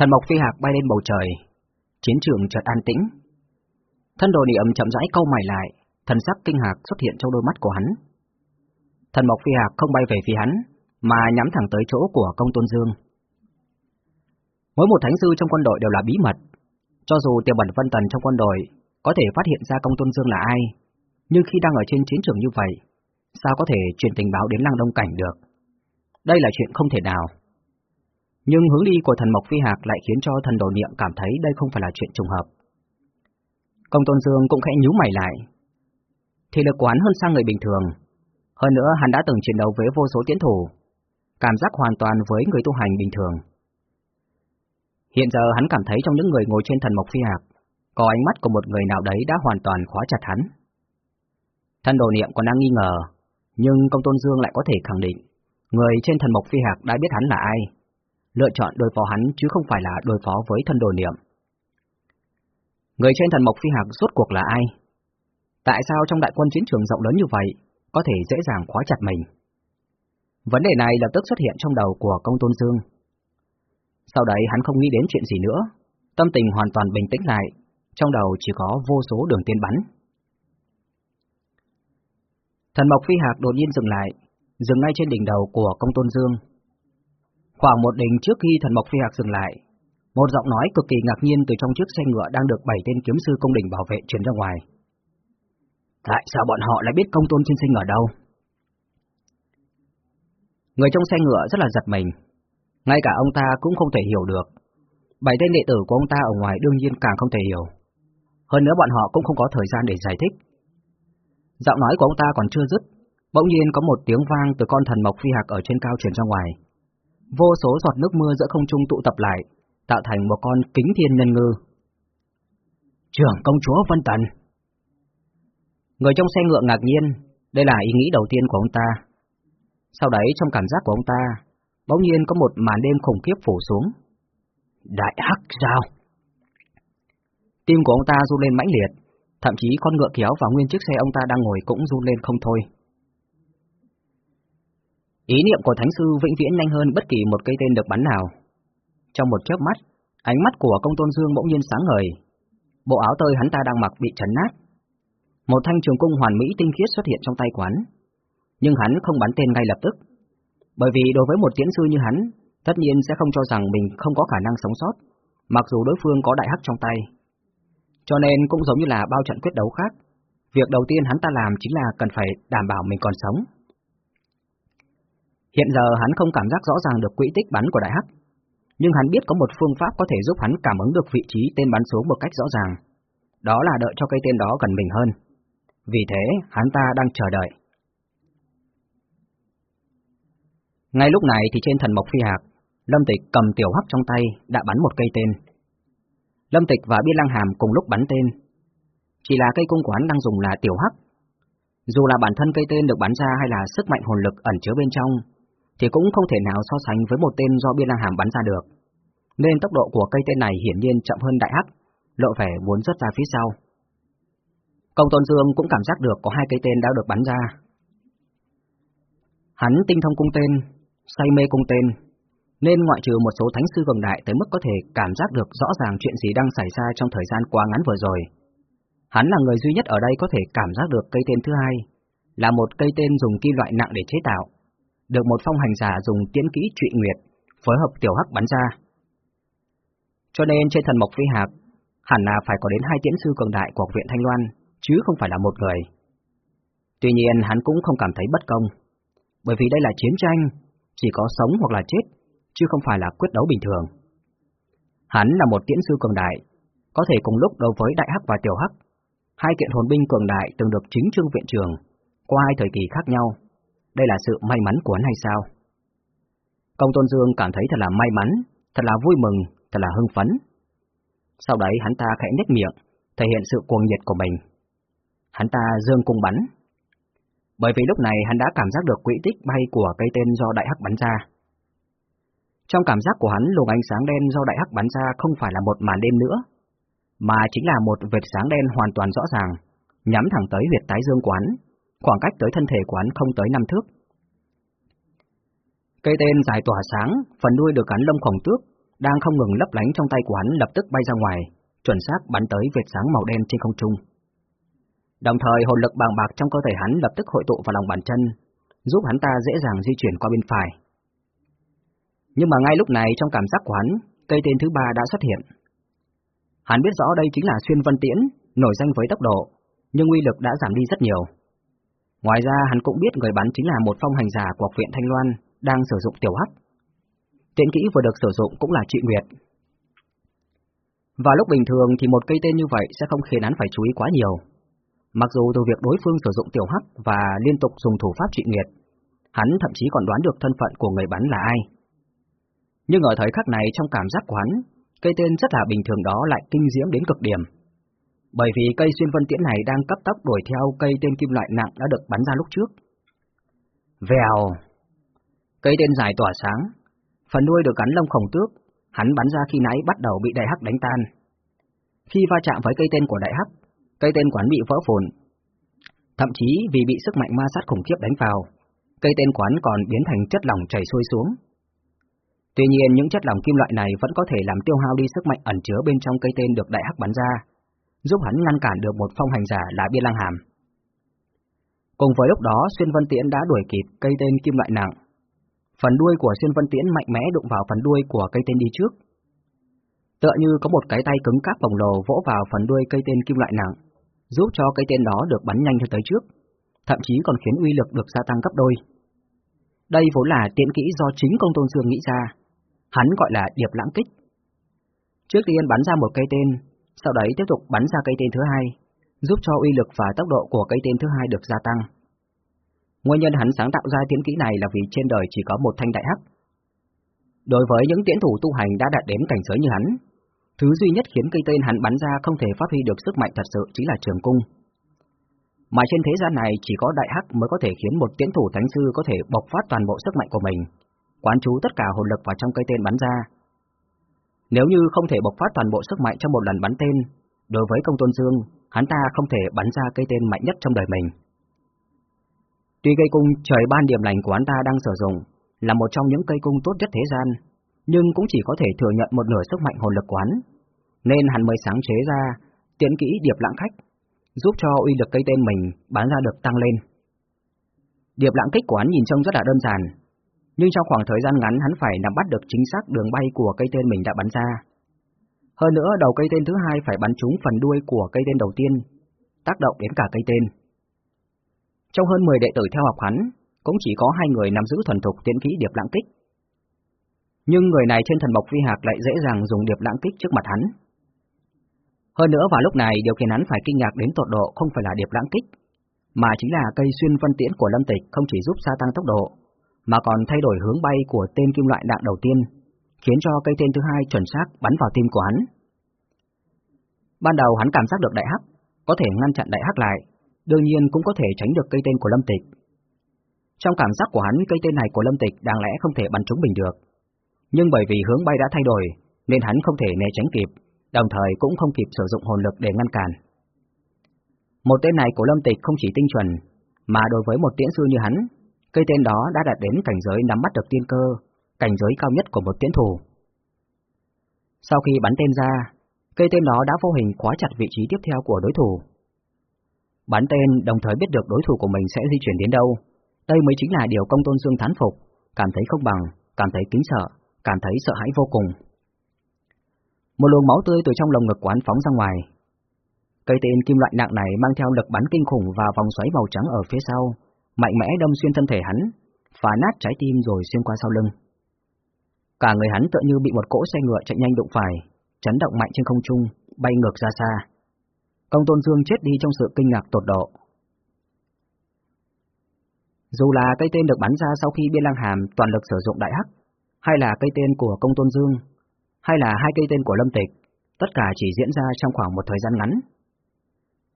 Thần mộc phi hạc bay lên bầu trời, chiến trường chợt an tĩnh. Thân đồ niệm chậm rãi câu mày lại, thần sắc kinh hạc xuất hiện trong đôi mắt của hắn. Thần mộc phi hạc không bay về phía hắn, mà nhắm thẳng tới chỗ của công tôn dương. Mỗi một thánh sư trong quân đội đều là bí mật, cho dù tiểu bẩn vân tần trong quân đội có thể phát hiện ra công tôn dương là ai, nhưng khi đang ở trên chiến trường như vậy, sao có thể truyền tình báo đến lăng đông cảnh được? Đây là chuyện không thể nào. Nhưng hướng đi của thần Mộc Phi Hạc lại khiến cho thần đồ niệm cảm thấy đây không phải là chuyện trùng hợp. Công Tôn Dương cũng khẽ nhíu mày lại. Thì lực quán hơn sang người bình thường. Hơn nữa hắn đã từng chiến đấu với vô số tiến thủ. Cảm giác hoàn toàn với người tu hành bình thường. Hiện giờ hắn cảm thấy trong những người ngồi trên thần Mộc Phi Hạc, có ánh mắt của một người nào đấy đã hoàn toàn khóa chặt hắn. Thần đồ niệm còn đang nghi ngờ, nhưng công tôn dương lại có thể khẳng định, người trên thần mộc phi hạc đã biết hắn là ai, lựa chọn đối phó hắn chứ không phải là đối phó với thân đồ niệm. Người trên thần mộc phi hạc rốt cuộc là ai? Tại sao trong đại quân chiến trường rộng lớn như vậy, có thể dễ dàng khóa chặt mình? Vấn đề này lập tức xuất hiện trong đầu của công tôn dương. Sau đấy hắn không nghĩ đến chuyện gì nữa, tâm tình hoàn toàn bình tĩnh lại, trong đầu chỉ có vô số đường tiên bắn. Thần Mộc Phi Hạc đột nhiên dừng lại, dừng ngay trên đỉnh đầu của công tôn dương. Khoảng một đỉnh trước khi thần Mộc Phi Hạc dừng lại, một giọng nói cực kỳ ngạc nhiên từ trong chiếc xe ngựa đang được bảy tên kiếm sư công đỉnh bảo vệ truyền ra ngoài. Tại sao bọn họ lại biết công tôn thiên sinh ở đâu? Người trong xe ngựa rất là giật mình, ngay cả ông ta cũng không thể hiểu được. Bảy tên đệ tử của ông ta ở ngoài đương nhiên càng không thể hiểu. Hơn nữa bọn họ cũng không có thời gian để giải thích. Giọng nói của ông ta còn chưa dứt, bỗng nhiên có một tiếng vang từ con thần mộc phi hạc ở trên cao truyền ra ngoài. Vô số giọt nước mưa giữa không trung tụ tập lại, tạo thành một con kính thiên nhân ngư. Trưởng công chúa Vân Tần Người trong xe ngựa ngạc nhiên, đây là ý nghĩ đầu tiên của ông ta. Sau đấy trong cảm giác của ông ta, bỗng nhiên có một màn đêm khủng khiếp phủ xuống. Đại hắc sao? Tim của ông ta run lên mãnh liệt, thậm chí con ngựa kéo và nguyên chiếc xe ông ta đang ngồi cũng run lên không thôi. Ý niệm của Thánh Sư vĩnh viễn nhanh hơn bất kỳ một cây tên được bắn nào. Trong một chớp mắt, ánh mắt của công tôn dương bỗng nhiên sáng ngời. Bộ áo tơi hắn ta đang mặc bị chấn nát. Một thanh trường cung hoàn mỹ tinh khiết xuất hiện trong tay quán. Nhưng hắn không bắn tên ngay lập tức. Bởi vì đối với một tiến sư như hắn, tất nhiên sẽ không cho rằng mình không có khả năng sống sót, mặc dù đối phương có đại hắc trong tay. Cho nên cũng giống như là bao trận quyết đấu khác, việc đầu tiên hắn ta làm chính là cần phải đảm bảo mình còn sống. Hiện giờ hắn không cảm giác rõ ràng được quỹ tích bắn của đại hắc, nhưng hắn biết có một phương pháp có thể giúp hắn cảm ứng được vị trí tên bắn xuống một cách rõ ràng. Đó là đợi cho cây tên đó gần mình hơn. Vì thế, hắn ta đang chờ đợi. Ngay lúc này thì trên thần mộc phi hạc, Lâm Tịch cầm tiểu hắc trong tay đã bắn một cây tên. Lâm Tịch và Biên Lăng Hàm cùng lúc bắn tên. Chỉ là cây cung quán đang dùng là tiểu hắc. Dù là bản thân cây tên được bắn ra hay là sức mạnh hồn lực ẩn chứa bên trong, thì cũng không thể nào so sánh với một tên do Biên lang Hàm bắn ra được. Nên tốc độ của cây tên này hiển nhiên chậm hơn đại hắc, lộ vẻ muốn rớt ra phía sau. Công Tôn Dương cũng cảm giác được có hai cây tên đã được bắn ra. Hắn tinh thông cung tên, say mê cung tên, nên ngoại trừ một số thánh sư cường đại tới mức có thể cảm giác được rõ ràng chuyện gì đang xảy ra trong thời gian quá ngắn vừa rồi. Hắn là người duy nhất ở đây có thể cảm giác được cây tên thứ hai, là một cây tên dùng kim loại nặng để chế tạo, được một phong hành giả dùng tiễn kỹ trụy nguyệt, phối hợp tiểu hắc bắn ra. Cho nên trên thần mộc phi hạc, hẳn là phải có đến hai tiễn sư cường đại của viện Thanh Loan, chứ không phải là một người. Tuy nhiên hắn cũng không cảm thấy bất công, bởi vì đây là chiến tranh, chỉ có sống hoặc là chết chứ không phải là quyết đấu bình thường. Hắn là một tiễn sư cường đại, có thể cùng lúc đấu với Đại Hắc và Tiểu Hắc, hai kiện hồn binh cường đại từng được chính trương viện trường, qua hai thời kỳ khác nhau. Đây là sự may mắn của hắn hay sao? Công Tôn Dương cảm thấy thật là may mắn, thật là vui mừng, thật là hưng phấn. Sau đấy hắn ta khẽ nhếch miệng, thể hiện sự cuồng nhiệt của mình. Hắn ta dương cung bắn. Bởi vì lúc này hắn đã cảm giác được quỹ tích bay của cây tên do Đại Hắc bắn ra. Trong cảm giác của hắn luồng ánh sáng đen do đại hắc bắn ra không phải là một màn đêm nữa, mà chính là một vệt sáng đen hoàn toàn rõ ràng, nhắm thẳng tới huyệt tái dương quán, khoảng cách tới thân thể của hắn không tới năm thước. Cây tên dài tỏa sáng, phần đuôi được gắn lông khổng tước, đang không ngừng lấp lánh trong tay của hắn lập tức bay ra ngoài, chuẩn xác bắn tới vệt sáng màu đen trên không trung. Đồng thời hồn lực bàng bạc trong cơ thể hắn lập tức hội tụ vào lòng bàn chân, giúp hắn ta dễ dàng di chuyển qua bên phải. Nhưng mà ngay lúc này trong cảm giác của hắn, cây tên thứ ba đã xuất hiện. Hắn biết rõ đây chính là xuyên vân tiễn, nổi danh với tốc độ, nhưng uy lực đã giảm đi rất nhiều. Ngoài ra hắn cũng biết người bắn chính là một phong hành giả của học viện Thanh Loan, đang sử dụng tiểu hắc. tiện kỹ vừa được sử dụng cũng là trị nguyệt. Và lúc bình thường thì một cây tên như vậy sẽ không khiến hắn phải chú ý quá nhiều. Mặc dù từ việc đối phương sử dụng tiểu hắc và liên tục dùng thủ pháp trị nguyệt, hắn thậm chí còn đoán được thân phận của người bắn là ai. Nhưng ở thời khắc này trong cảm giác của hắn, cây tên rất là bình thường đó lại kinh diễm đến cực điểm. Bởi vì cây xuyên vân tiễn này đang cấp tốc đuổi theo cây tên kim loại nặng đã được bắn ra lúc trước. Vèo! Cây tên dài tỏa sáng, phần đuôi được gắn lông khổng tước, hắn bắn ra khi nãy bắt đầu bị đại hắc đánh tan. Khi va chạm với cây tên của đại hắc, cây tên quán bị vỡ phồn. Thậm chí vì bị sức mạnh ma sát khủng khiếp đánh vào, cây tên quán còn biến thành chất lỏng chảy xuôi xuống. Tuy nhiên những chất lỏng kim loại này vẫn có thể làm tiêu hao đi sức mạnh ẩn chứa bên trong cây tên được đại hắc bắn ra, giúp hắn ngăn cản được một phong hành giả là Biên Lang Hàm. Cùng với lúc đó, Xuyên Vân Tiễn đã đuổi kịp cây tên kim loại nặng. Phần đuôi của Xuyên Vân Tiễn mạnh mẽ đụng vào phần đuôi của cây tên đi trước. Tựa như có một cái tay cứng cáp bồng lồ vỗ vào phần đuôi cây tên kim loại nặng, giúp cho cây tên đó được bắn nhanh hơn tới trước, thậm chí còn khiến uy lực được gia tăng gấp đôi. Đây vốn là tiện kỹ do chính công tôn dương nghĩ ra, hắn gọi là điệp lãng kích. Trước tiên bắn ra một cây tên, sau đấy tiếp tục bắn ra cây tên thứ hai, giúp cho uy lực và tốc độ của cây tên thứ hai được gia tăng. Nguyên nhân hắn sáng tạo ra tiễn kỹ này là vì trên đời chỉ có một thanh đại hắc. Đối với những tiễn thủ tu hành đã đạt đến cảnh giới như hắn, thứ duy nhất khiến cây tên hắn bắn ra không thể phát huy được sức mạnh thật sự chính là trường cung. Mà trên thế gian này chỉ có đại hắc mới có thể khiến một tiễn thủ thánh sư có thể bộc phát toàn bộ sức mạnh của mình, quán chú tất cả hồn lực vào trong cây tên bắn ra, nếu như không thể bộc phát toàn bộ sức mạnh trong một lần bắn tên, đối với công tôn dương, hắn ta không thể bắn ra cây tên mạnh nhất trong đời mình. Tuy cây cung trời ban điểm lành của hắn ta đang sử dụng là một trong những cây cung tốt nhất thế gian, nhưng cũng chỉ có thể thừa nhận một nửa sức mạnh hồn lực quán, nên hắn mới sáng chế ra tiễn kỹ điệp lãng khách, giúp cho uy lực cây tên mình bắn ra được tăng lên. Điệp lãng kích của hắn nhìn trông rất là đơn giản, nhưng trong khoảng thời gian ngắn hắn phải nắm bắt được chính xác đường bay của cây tên mình đã bắn ra. Hơn nữa đầu cây tên thứ hai phải bắn trúng phần đuôi của cây tên đầu tiên, tác động đến cả cây tên. Trong hơn 10 đệ tử theo học hắn, cũng chỉ có hai người nắm giữ thuần thục tiến kỹ điệp lãng kích. Nhưng người này trên thần mộc phi hạc lại dễ dàng dùng điệp lãng kích trước mặt hắn. Hơn nữa vào lúc này điều khiến hắn phải kinh ngạc đến tột độ không phải là điệp lãng kích, mà chính là cây xuyên vân tiễn của Lâm Tịch không chỉ giúp gia tăng tốc độ, mà còn thay đổi hướng bay của tên kim loại đạn đầu tiên, khiến cho cây tên thứ hai chuẩn xác bắn vào tim của hắn. Ban đầu hắn cảm giác được đại hắc, có thể ngăn chặn đại hắc lại, đương nhiên cũng có thể tránh được cây tên của Lâm Tịch. Trong cảm giác của hắn, cây tên này của Lâm Tịch đáng lẽ không thể bắn trúng mình được. Nhưng bởi vì hướng bay đã thay đổi, nên hắn không thể né tránh kịp, đồng thời cũng không kịp sử dụng hồn lực để ngăn cản. Một tên này của Lâm Tịch không chỉ tinh chuẩn, mà đối với một tiễn sư như hắn, Cây tên đó đã đạt đến cảnh giới nắm bắt được tiên cơ, cảnh giới cao nhất của một tiến thủ. Sau khi bắn tên ra, cây tên đó đã vô hình khóa chặt vị trí tiếp theo của đối thủ. Bắn tên đồng thời biết được đối thủ của mình sẽ di chuyển đến đâu, đây mới chính là điều công tôn dương thán phục, cảm thấy không bằng, cảm thấy kính sợ, cảm thấy sợ hãi vô cùng. Một luồng máu tươi từ trong lồng ngực quán phóng ra ngoài. Cây tên kim loại nặng này mang theo lực bắn kinh khủng và vòng xoáy màu trắng ở phía sau, mạnh mẽ đâm xuyên thân thể hắn, phá nát trái tim rồi xuyên qua sau lưng. Cả người hắn tựa như bị một cỗ xe ngựa chạy nhanh đụng phải, chấn động mạnh trên không trung, bay ngược ra xa. Công Tôn Dương chết đi trong sự kinh ngạc tột độ. Dù là cây tên được bắn ra sau khi Biên Lang Hàm toàn lực sử dụng đại hắc, hay là cây tên của Công Tôn Dương, hay là hai cây tên của Lâm Tịch, tất cả chỉ diễn ra trong khoảng một thời gian ngắn.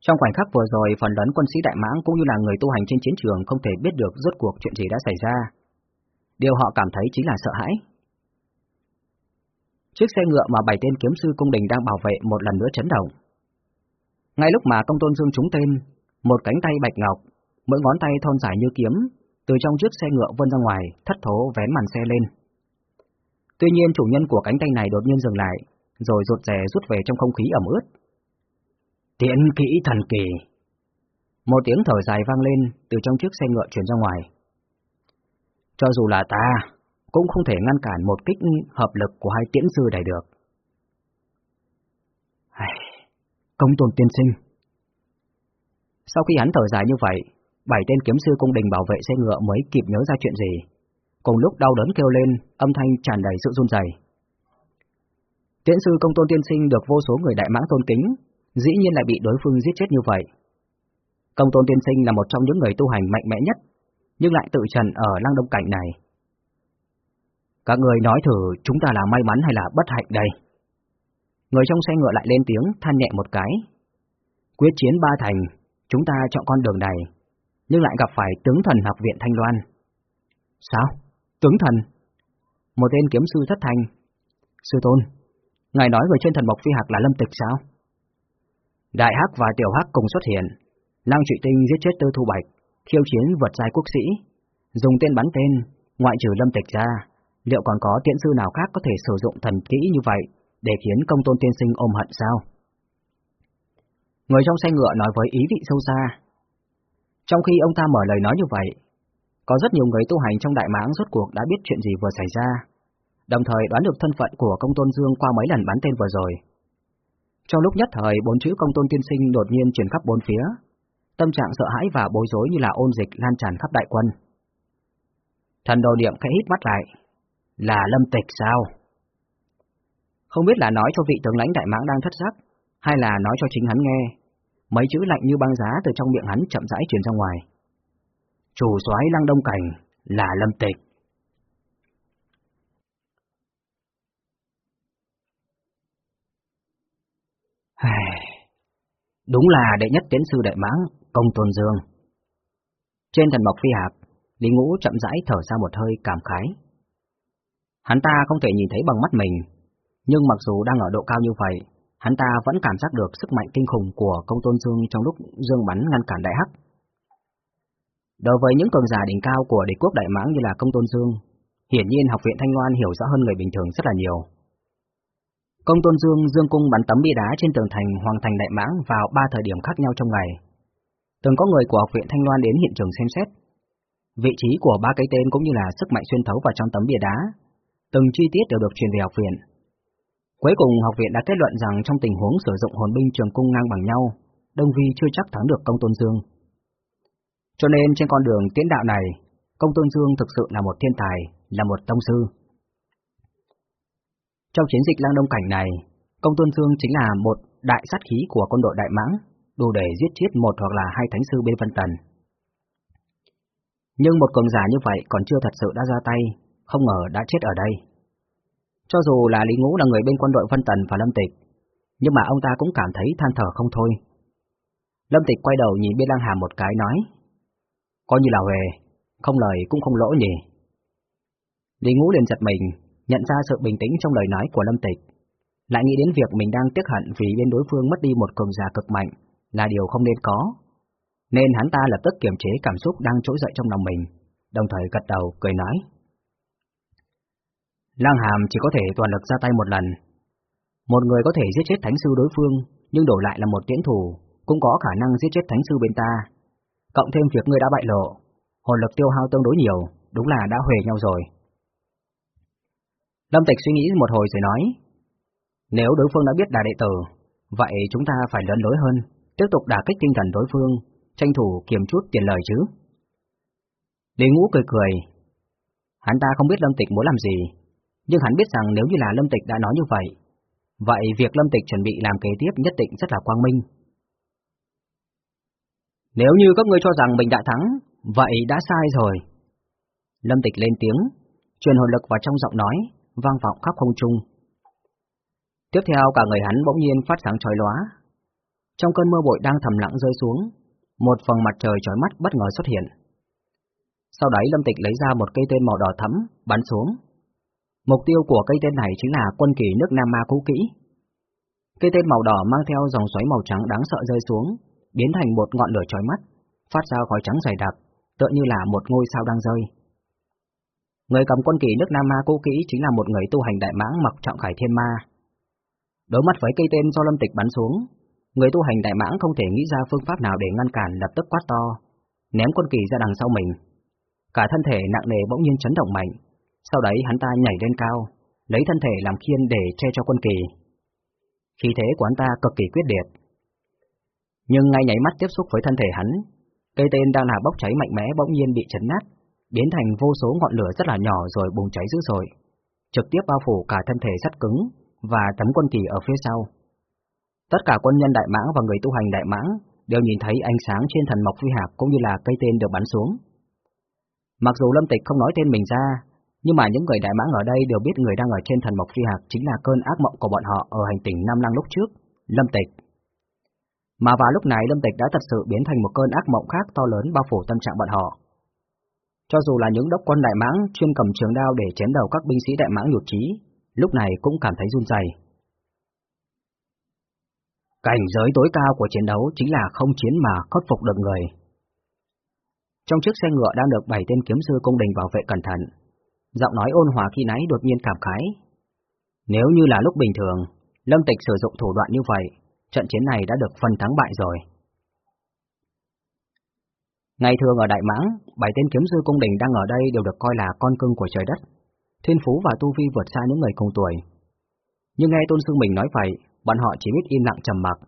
Trong khoảnh khắc vừa rồi, phần lớn quân sĩ Đại Mãng cũng như là người tu hành trên chiến trường không thể biết được rốt cuộc chuyện gì đã xảy ra. Điều họ cảm thấy chính là sợ hãi. Chiếc xe ngựa mà bảy tên kiếm sư cung đình đang bảo vệ một lần nữa chấn động. Ngay lúc mà công tôn dương trúng tên, một cánh tay bạch ngọc, mỗi ngón tay thon dài như kiếm, từ trong chiếc xe ngựa vươn ra ngoài, thất thố vén màn xe lên. Tuy nhiên chủ nhân của cánh tay này đột nhiên dừng lại, rồi rụt rè rút về trong không khí ẩm ướt. Tiễn kỹ thần kỳ! Một tiếng thở dài vang lên từ trong chiếc xe ngựa chuyển ra ngoài. Cho dù là ta, cũng không thể ngăn cản một kích hợp lực của hai tiễn sư này được. Công tôn tiên sinh Sau khi hắn thở dài như vậy, bảy tên kiếm sư cung đình bảo vệ xe ngựa mới kịp nhớ ra chuyện gì. Cùng lúc đau đớn kêu lên, âm thanh tràn đầy sự run rẩy. Tiễn sư công tôn tiên sinh được vô số người đại mãng tôn kính, dĩ nhiên lại bị đối phương giết chết như vậy. Công tôn tiên sinh là một trong những người tu hành mạnh mẽ nhất, nhưng lại tự trần ở lăng đông cảnh này. Các người nói thử chúng ta là may mắn hay là bất hạnh đây? Người trong xe ngựa lại lên tiếng than nhẹ một cái. Quyết chiến ba thành, chúng ta chọn con đường này, nhưng lại gặp phải tướng thần học viện Thanh Loan. Sao? Tướng thần? Một tên kiếm sư thất thành. Sư tôn, ngài nói người trên thần mộc phi hạc là lâm tịch sao? Đại hắc và tiểu hắc cùng xuất hiện. Lăng trụy tinh giết chết tư thu bạch, khiêu chiến vượt giai quốc sĩ, dùng tên bắn tên, ngoại trừ lâm tịch ra, liệu còn có tiện sư nào khác có thể sử dụng thần kỹ như vậy để khiến công tôn tiên sinh ôm hận sao? Người trong xe ngựa nói với ý vị sâu xa. Trong khi ông ta mở lời nói như vậy, có rất nhiều người tu hành trong đại mãng rốt cuộc đã biết chuyện gì vừa xảy ra, đồng thời đoán được thân phận của công tôn Dương qua mấy lần bắn tên vừa rồi. Trong lúc nhất thời, bốn chữ công tôn tiên sinh đột nhiên truyền khắp bốn phía, tâm trạng sợ hãi và bối rối như là ôn dịch lan tràn khắp đại quân. Thần đồ niệm khẽ hít mắt lại, là lâm tịch sao? Không biết là nói cho vị tướng lãnh đại mãng đang thất sắc hay là nói cho chính hắn nghe. Mấy chữ lạnh như băng giá từ trong miệng hắn chậm rãi truyền ra ngoài. Chủ soái lăng đông cảnh là lâm tịch. Đúng là đệ nhất tiến sư đại mãng, công tôn dương. Trên thần mộc phi hạp, Lý Ngũ chậm rãi thở ra một hơi cảm khái. Hắn ta không thể nhìn thấy bằng mắt mình, nhưng mặc dù đang ở độ cao như vậy, hắn ta vẫn cảm giác được sức mạnh kinh khủng của công tôn dương trong lúc dương bắn ngăn cản đại hắc. Đối với những cường giả đỉnh cao của địch quốc đại mãng như là công tôn dương, hiển nhiên học viện Thanh Loan hiểu rõ hơn người bình thường rất là nhiều. Công tôn dương dương cung bắn tấm bia đá trên tường thành Hoàng thành Đại Mãng vào ba thời điểm khác nhau trong ngày. Từng có người của học viện Thanh Loan đến hiện trường xem xét. Vị trí của ba cái tên cũng như là sức mạnh xuyên thấu vào trong tấm bia đá, từng chi tiết đều được truyền về học viện. Cuối cùng học viện đã kết luận rằng trong tình huống sử dụng hồn binh trường cung ngang bằng nhau, Đông Vi chưa chắc thắng được Công Tôn Dương. Cho nên trên con đường tiến đạo này, Công Tôn Dương thực sự là một thiên tài, là một tông sư. Trong chiến dịch lang đông cảnh này, Công Tôn Dương chính là một đại sát khí của quân đội Đại Mãng, đủ để giết chết một hoặc là hai thánh sư bên Vân Tần. Nhưng một cường giả như vậy còn chưa thật sự đã ra tay, không ngờ đã chết ở đây. Cho dù là Lý Ngũ là người bên quân đội Vân Tần và Lâm Tịch, nhưng mà ông ta cũng cảm thấy than thở không thôi. Lâm Tịch quay đầu nhìn Biên Lăng Hà một cái nói, coi như là về, không lời cũng không lỗ nhỉ. Lý Ngũ liền giật mình, nhận ra sự bình tĩnh trong lời nói của Lâm Tịch, lại nghĩ đến việc mình đang tiếc hận vì bên đối phương mất đi một cường giả cực mạnh là điều không nên có, nên hắn ta lập tức kiềm chế cảm xúc đang trỗi dậy trong lòng mình, đồng thời gật đầu cười nói. Lang Hàm chỉ có thể toàn lực ra tay một lần. Một người có thể giết chết thánh sư đối phương, nhưng đổi lại là một tiễn thủ, cũng có khả năng giết chết thánh sư bên ta. Cộng thêm việc ngươi đã bại lộ, hồn lực tiêu hao tương đối nhiều, đúng là đã huề nhau rồi. Lâm Tịch suy nghĩ một hồi rồi nói, nếu đối phương đã biết đại đệ tử, vậy chúng ta phải lớn lối hơn, tiếp tục đả kích tinh thần đối phương, tranh thủ kiềm chút tiền lời chứ. Lý Ngũ cười cười, hắn ta không biết Lâm Tịch muốn làm gì, nhưng hắn biết rằng nếu như là Lâm Tịch đã nói như vậy, vậy việc Lâm Tịch chuẩn bị làm kế tiếp nhất định rất là quang minh. Nếu như các ngươi cho rằng mình đã thắng, vậy đã sai rồi. Lâm Tịch lên tiếng, truyền hồn lực vào trong giọng nói, vang vọng khắp không trung. Tiếp theo cả người hắn bỗng nhiên phát sáng chói lóa. Trong cơn mưa bụi đang thầm lặng rơi xuống, một phần mặt trời chói mắt bất ngờ xuất hiện. Sau đấy Lâm Tịch lấy ra một cây tên màu đỏ thẫm bắn xuống. Mục tiêu của cây tên này chính là quân kỳ nước Nam Ma cũ kỹ. Cây tên màu đỏ mang theo dòng xoáy màu trắng đáng sợ rơi xuống, biến thành một ngọn lửa chói mắt, phát ra khói trắng dày đặc, tựa như là một ngôi sao đang rơi. Người cầm quân kỳ nước Nam Ma cũ kỹ chính là một người tu hành đại mãng mặc trọng khải thiên ma. Đối mặt với cây tên do lâm tịch bắn xuống, người tu hành đại mãng không thể nghĩ ra phương pháp nào để ngăn cản lập tức quát to, ném quân kỳ ra đằng sau mình. Cả thân thể nặng nề bỗng nhiên chấn động mạnh, sau đấy hắn ta nhảy lên cao, lấy thân thể làm khiên để che cho quân kỳ. Khí thế của hắn ta cực kỳ quyết liệt. Nhưng ngay nháy mắt tiếp xúc với thân thể hắn, cây tên đang là bốc cháy mạnh mẽ bỗng nhiên bị chấn nát, biến thành vô số ngọn lửa rất là nhỏ rồi bùng cháy dữ dội, trực tiếp bao phủ cả thân thể sắt cứng và tấm quân kỳ ở phía sau. Tất cả quân nhân Đại Mãng và người tu hành Đại Mãng đều nhìn thấy ánh sáng trên thần mộc phi hạc cũng như là cây tên được bắn xuống. Mặc dù Lâm Tịch không nói tên mình ra, nhưng mà những người Đại Mãng ở đây đều biết người đang ở trên thần mộc phi hạc chính là cơn ác mộng của bọn họ ở hành tinh Nam Lăng lúc trước, Lâm Tịch. Mà vào lúc này Lâm Tịch đã thật sự biến thành một cơn ác mộng khác to lớn bao phủ tâm trạng bọn họ. Cho dù là những đốc quân Đại Mãng chuyên cầm trường đao để chém đầu các binh sĩ Đại Mãng nhụt chí, lúc này cũng cảm thấy run rẩy. Cảnh giới tối cao của chiến đấu chính là không chiến mà khắc phục được người. Trong chiếc xe ngựa đang được bảy tên kiếm sư cung đình bảo vệ cẩn thận, giọng nói ôn hòa khi nãy đột nhiên cảm khái. Nếu như là lúc bình thường, Lâm Tịch sử dụng thủ đoạn như vậy, trận chiến này đã được phân thắng bại rồi. Ngày thường ở Đại Mãng, bảy tên kiếm sư cung đình đang ở đây đều được coi là con cưng của trời đất, thiên phú và tu vi vượt xa những người cùng tuổi. Nhưng nghe Tôn Sư mình nói vậy, bọn họ chỉ biết im lặng trầm mặc.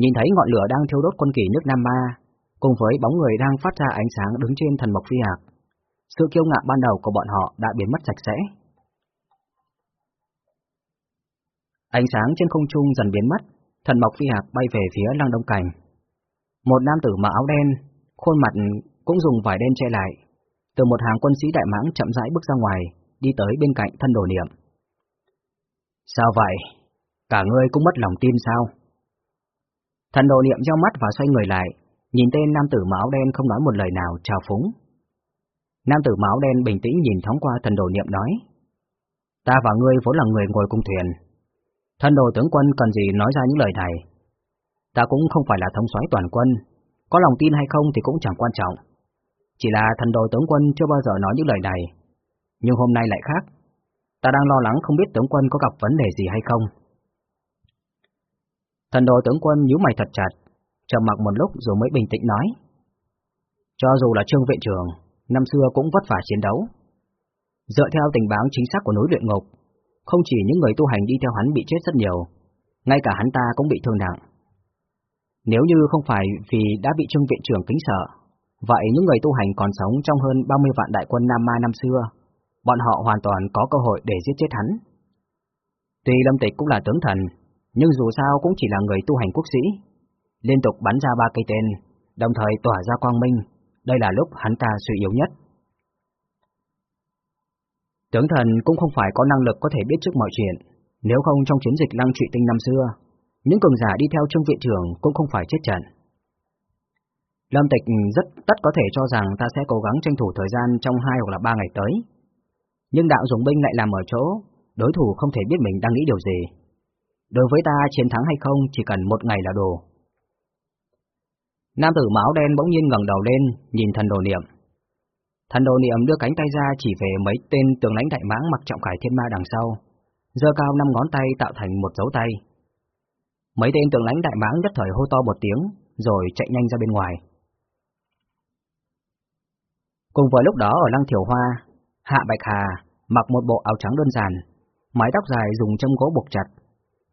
Nhìn thấy ngọn lửa đang thiêu đốt quân kỳ nước Nam Ma, cùng với bóng người đang phát ra ánh sáng đứng trên thần mộc phi hạc, sự kiêu ngạo ban đầu của bọn họ đã biến mất sạch sẽ. Ánh sáng trên không trung dần biến mất, thần mộc phi hạc bay về phía lăng đông cảnh. Một nam tử mặc áo đen, khuôn mặt cũng dùng vải đen che lại, từ một hàng quân sĩ đại mãng chậm rãi bước ra ngoài, đi tới bên cạnh thân đồ niệm. Sao vậy? Cả ngươi cũng mất lòng tin sao? Thần đồ niệm giao mắt và xoay người lại, nhìn tên nam tử máu đen không nói một lời nào, chào phúng. Nam tử máu đen bình tĩnh nhìn thoáng qua thần đồ niệm nói. Ta và ngươi vốn là người ngồi cùng thuyền. Thần đồ tướng quân cần gì nói ra những lời này? Ta cũng không phải là thống soái toàn quân, có lòng tin hay không thì cũng chẳng quan trọng. Chỉ là thần đồ tướng quân chưa bao giờ nói những lời này. Nhưng hôm nay lại khác. Ta đang lo lắng không biết tướng quân có gặp vấn đề gì hay không. Thần đồ tướng quân nhíu mày thật chặt, trầm mặc một lúc rồi mới bình tĩnh nói. Cho dù là trương viện trưởng, năm xưa cũng vất vả chiến đấu. Dựa theo tình báo chính xác của núi luyện ngục, không chỉ những người tu hành đi theo hắn bị chết rất nhiều, ngay cả hắn ta cũng bị thương nặng. Nếu như không phải vì đã bị trương viện trưởng kính sợ, vậy những người tu hành còn sống trong hơn 30 vạn đại quân Nam Ma năm xưa, bọn họ hoàn toàn có cơ hội để giết chết hắn. Tuy Lâm Tịch cũng là tướng thần, nhưng dù sao cũng chỉ là người tu hành quốc sĩ. Liên tục bắn ra ba cây tên, đồng thời tỏa ra quang minh, đây là lúc hắn ta suy yếu nhất. Tướng thần cũng không phải có năng lực có thể biết trước mọi chuyện, nếu không trong chiến dịch lăng trụy tinh năm xưa, những cường giả đi theo trương viện trưởng cũng không phải chết trận. Lâm Tịch rất tất có thể cho rằng ta sẽ cố gắng tranh thủ thời gian trong hai hoặc là ba ngày tới. Nhưng đạo dùng binh lại làm ở chỗ, đối thủ không thể biết mình đang nghĩ điều gì. Đối với ta chiến thắng hay không chỉ cần một ngày là đồ. Nam tử máu đen bỗng nhiên ngẩng đầu lên, nhìn thần đồ niệm. Thần đồ niệm đưa cánh tay ra chỉ về mấy tên tướng lãnh đại mãng mặc trọng khải thiên ma đằng sau, giơ cao năm ngón tay tạo thành một dấu tay. Mấy tên tướng lãnh đại mãng nhất thời hô to một tiếng, rồi chạy nhanh ra bên ngoài. Cùng với lúc đó ở Lăng Thiểu Hoa, Hạ Bạch Hà mặc một bộ áo trắng đơn giản, mái tóc dài dùng châm gỗ buộc chặt,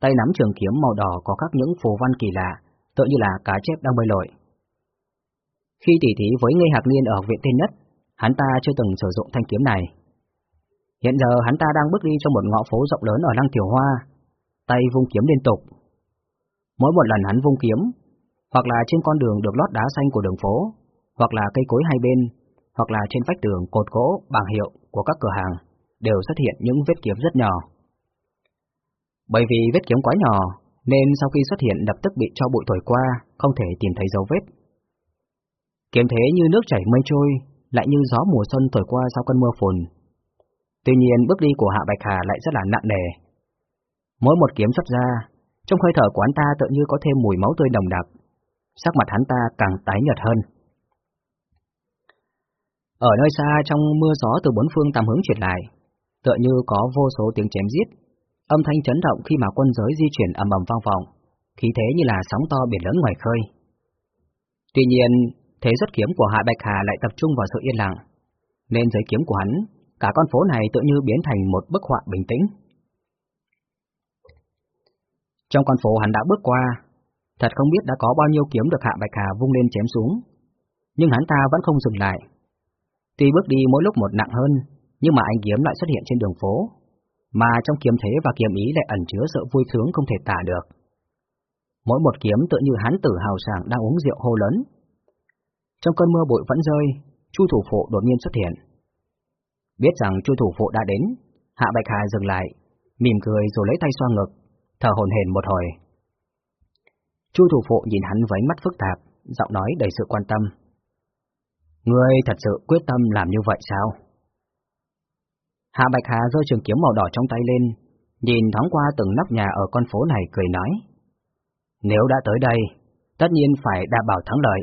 tay nắm trường kiếm màu đỏ có các những phù văn kỳ lạ, tựa như là cá chép đang bơi lội. Khi tỉ thí với Ngây Hạc Niên ở học viện tên nhất, hắn ta chưa từng sử dụng thanh kiếm này. Hiện giờ hắn ta đang bước đi trong một ngõ phố rộng lớn ở Lăng Tiểu Hoa, tay vung kiếm liên tục. Mỗi một lần hắn vung kiếm, hoặc là trên con đường được lót đá xanh của đường phố, hoặc là cây cối hai bên, hoặc là trên vách tường cột gỗ bảng hiệu của các cửa hàng, đều xuất hiện những vết kiếm rất nhỏ. Bởi vì vết kiếm quá nhỏ, nên sau khi xuất hiện lập tức bị cho bụi thổi qua, không thể tìm thấy dấu vết. Kiếm thế như nước chảy mây trôi, lại như gió mùa xuân thổi qua sau cơn mưa phùn. Tuy nhiên bước đi của Hạ Bạch Hà lại rất là nặng nề. Mỗi một kiếm xuất ra, trong hơi thở của hắn ta tự như có thêm mùi máu tươi đồng đặc, sắc mặt hắn ta càng tái nhợt hơn. Ở nơi xa trong mưa gió từ bốn phương tam hướng chuyển lại, tựa như có vô số tiếng chém giết, âm thanh chấn động khi mà quân giới di chuyển ầm ầm vang vọng, khí thế như là sóng to biển lớn ngoài khơi. Tuy nhiên, thế xuất kiếm của Hạ Bạch Hà lại tập trung vào sự yên lặng, nên giới kiếm của hắn, cả con phố này tự như biến thành một bức họa bình tĩnh. Trong con phố hắn đã bước qua, thật không biết đã có bao nhiêu kiếm được Hạ Bạch Hà vung lên chém xuống, nhưng hắn ta vẫn không dừng lại. Tuy bước đi mỗi lúc một nặng hơn, nhưng mà anh kiếm lại xuất hiện trên đường phố, mà trong kiếm thế và kiếm ý lại ẩn chứa sự vui sướng không thể tả được. Mỗi một kiếm tự như hắn tử hào sảng đang uống rượu hô lớn. Trong cơn mưa bụi vẫn rơi, Chu thủ phụ đột nhiên xuất hiện. Biết rằng Chu thủ phụ đã đến, Hạ Bạch Hà dừng lại, mỉm cười rồi lấy tay xoa ngực, thở hồn hển một hồi. Chu thủ phụ nhìn hắn với mắt phức tạp, giọng nói đầy sự quan tâm. Ngươi thật sự quyết tâm làm như vậy sao? Hạ Bạch Hà rơi trường kiếm màu đỏ trong tay lên, nhìn thoáng qua từng nóc nhà ở con phố này cười nói. Nếu đã tới đây, tất nhiên phải đảm bảo thắng lợi.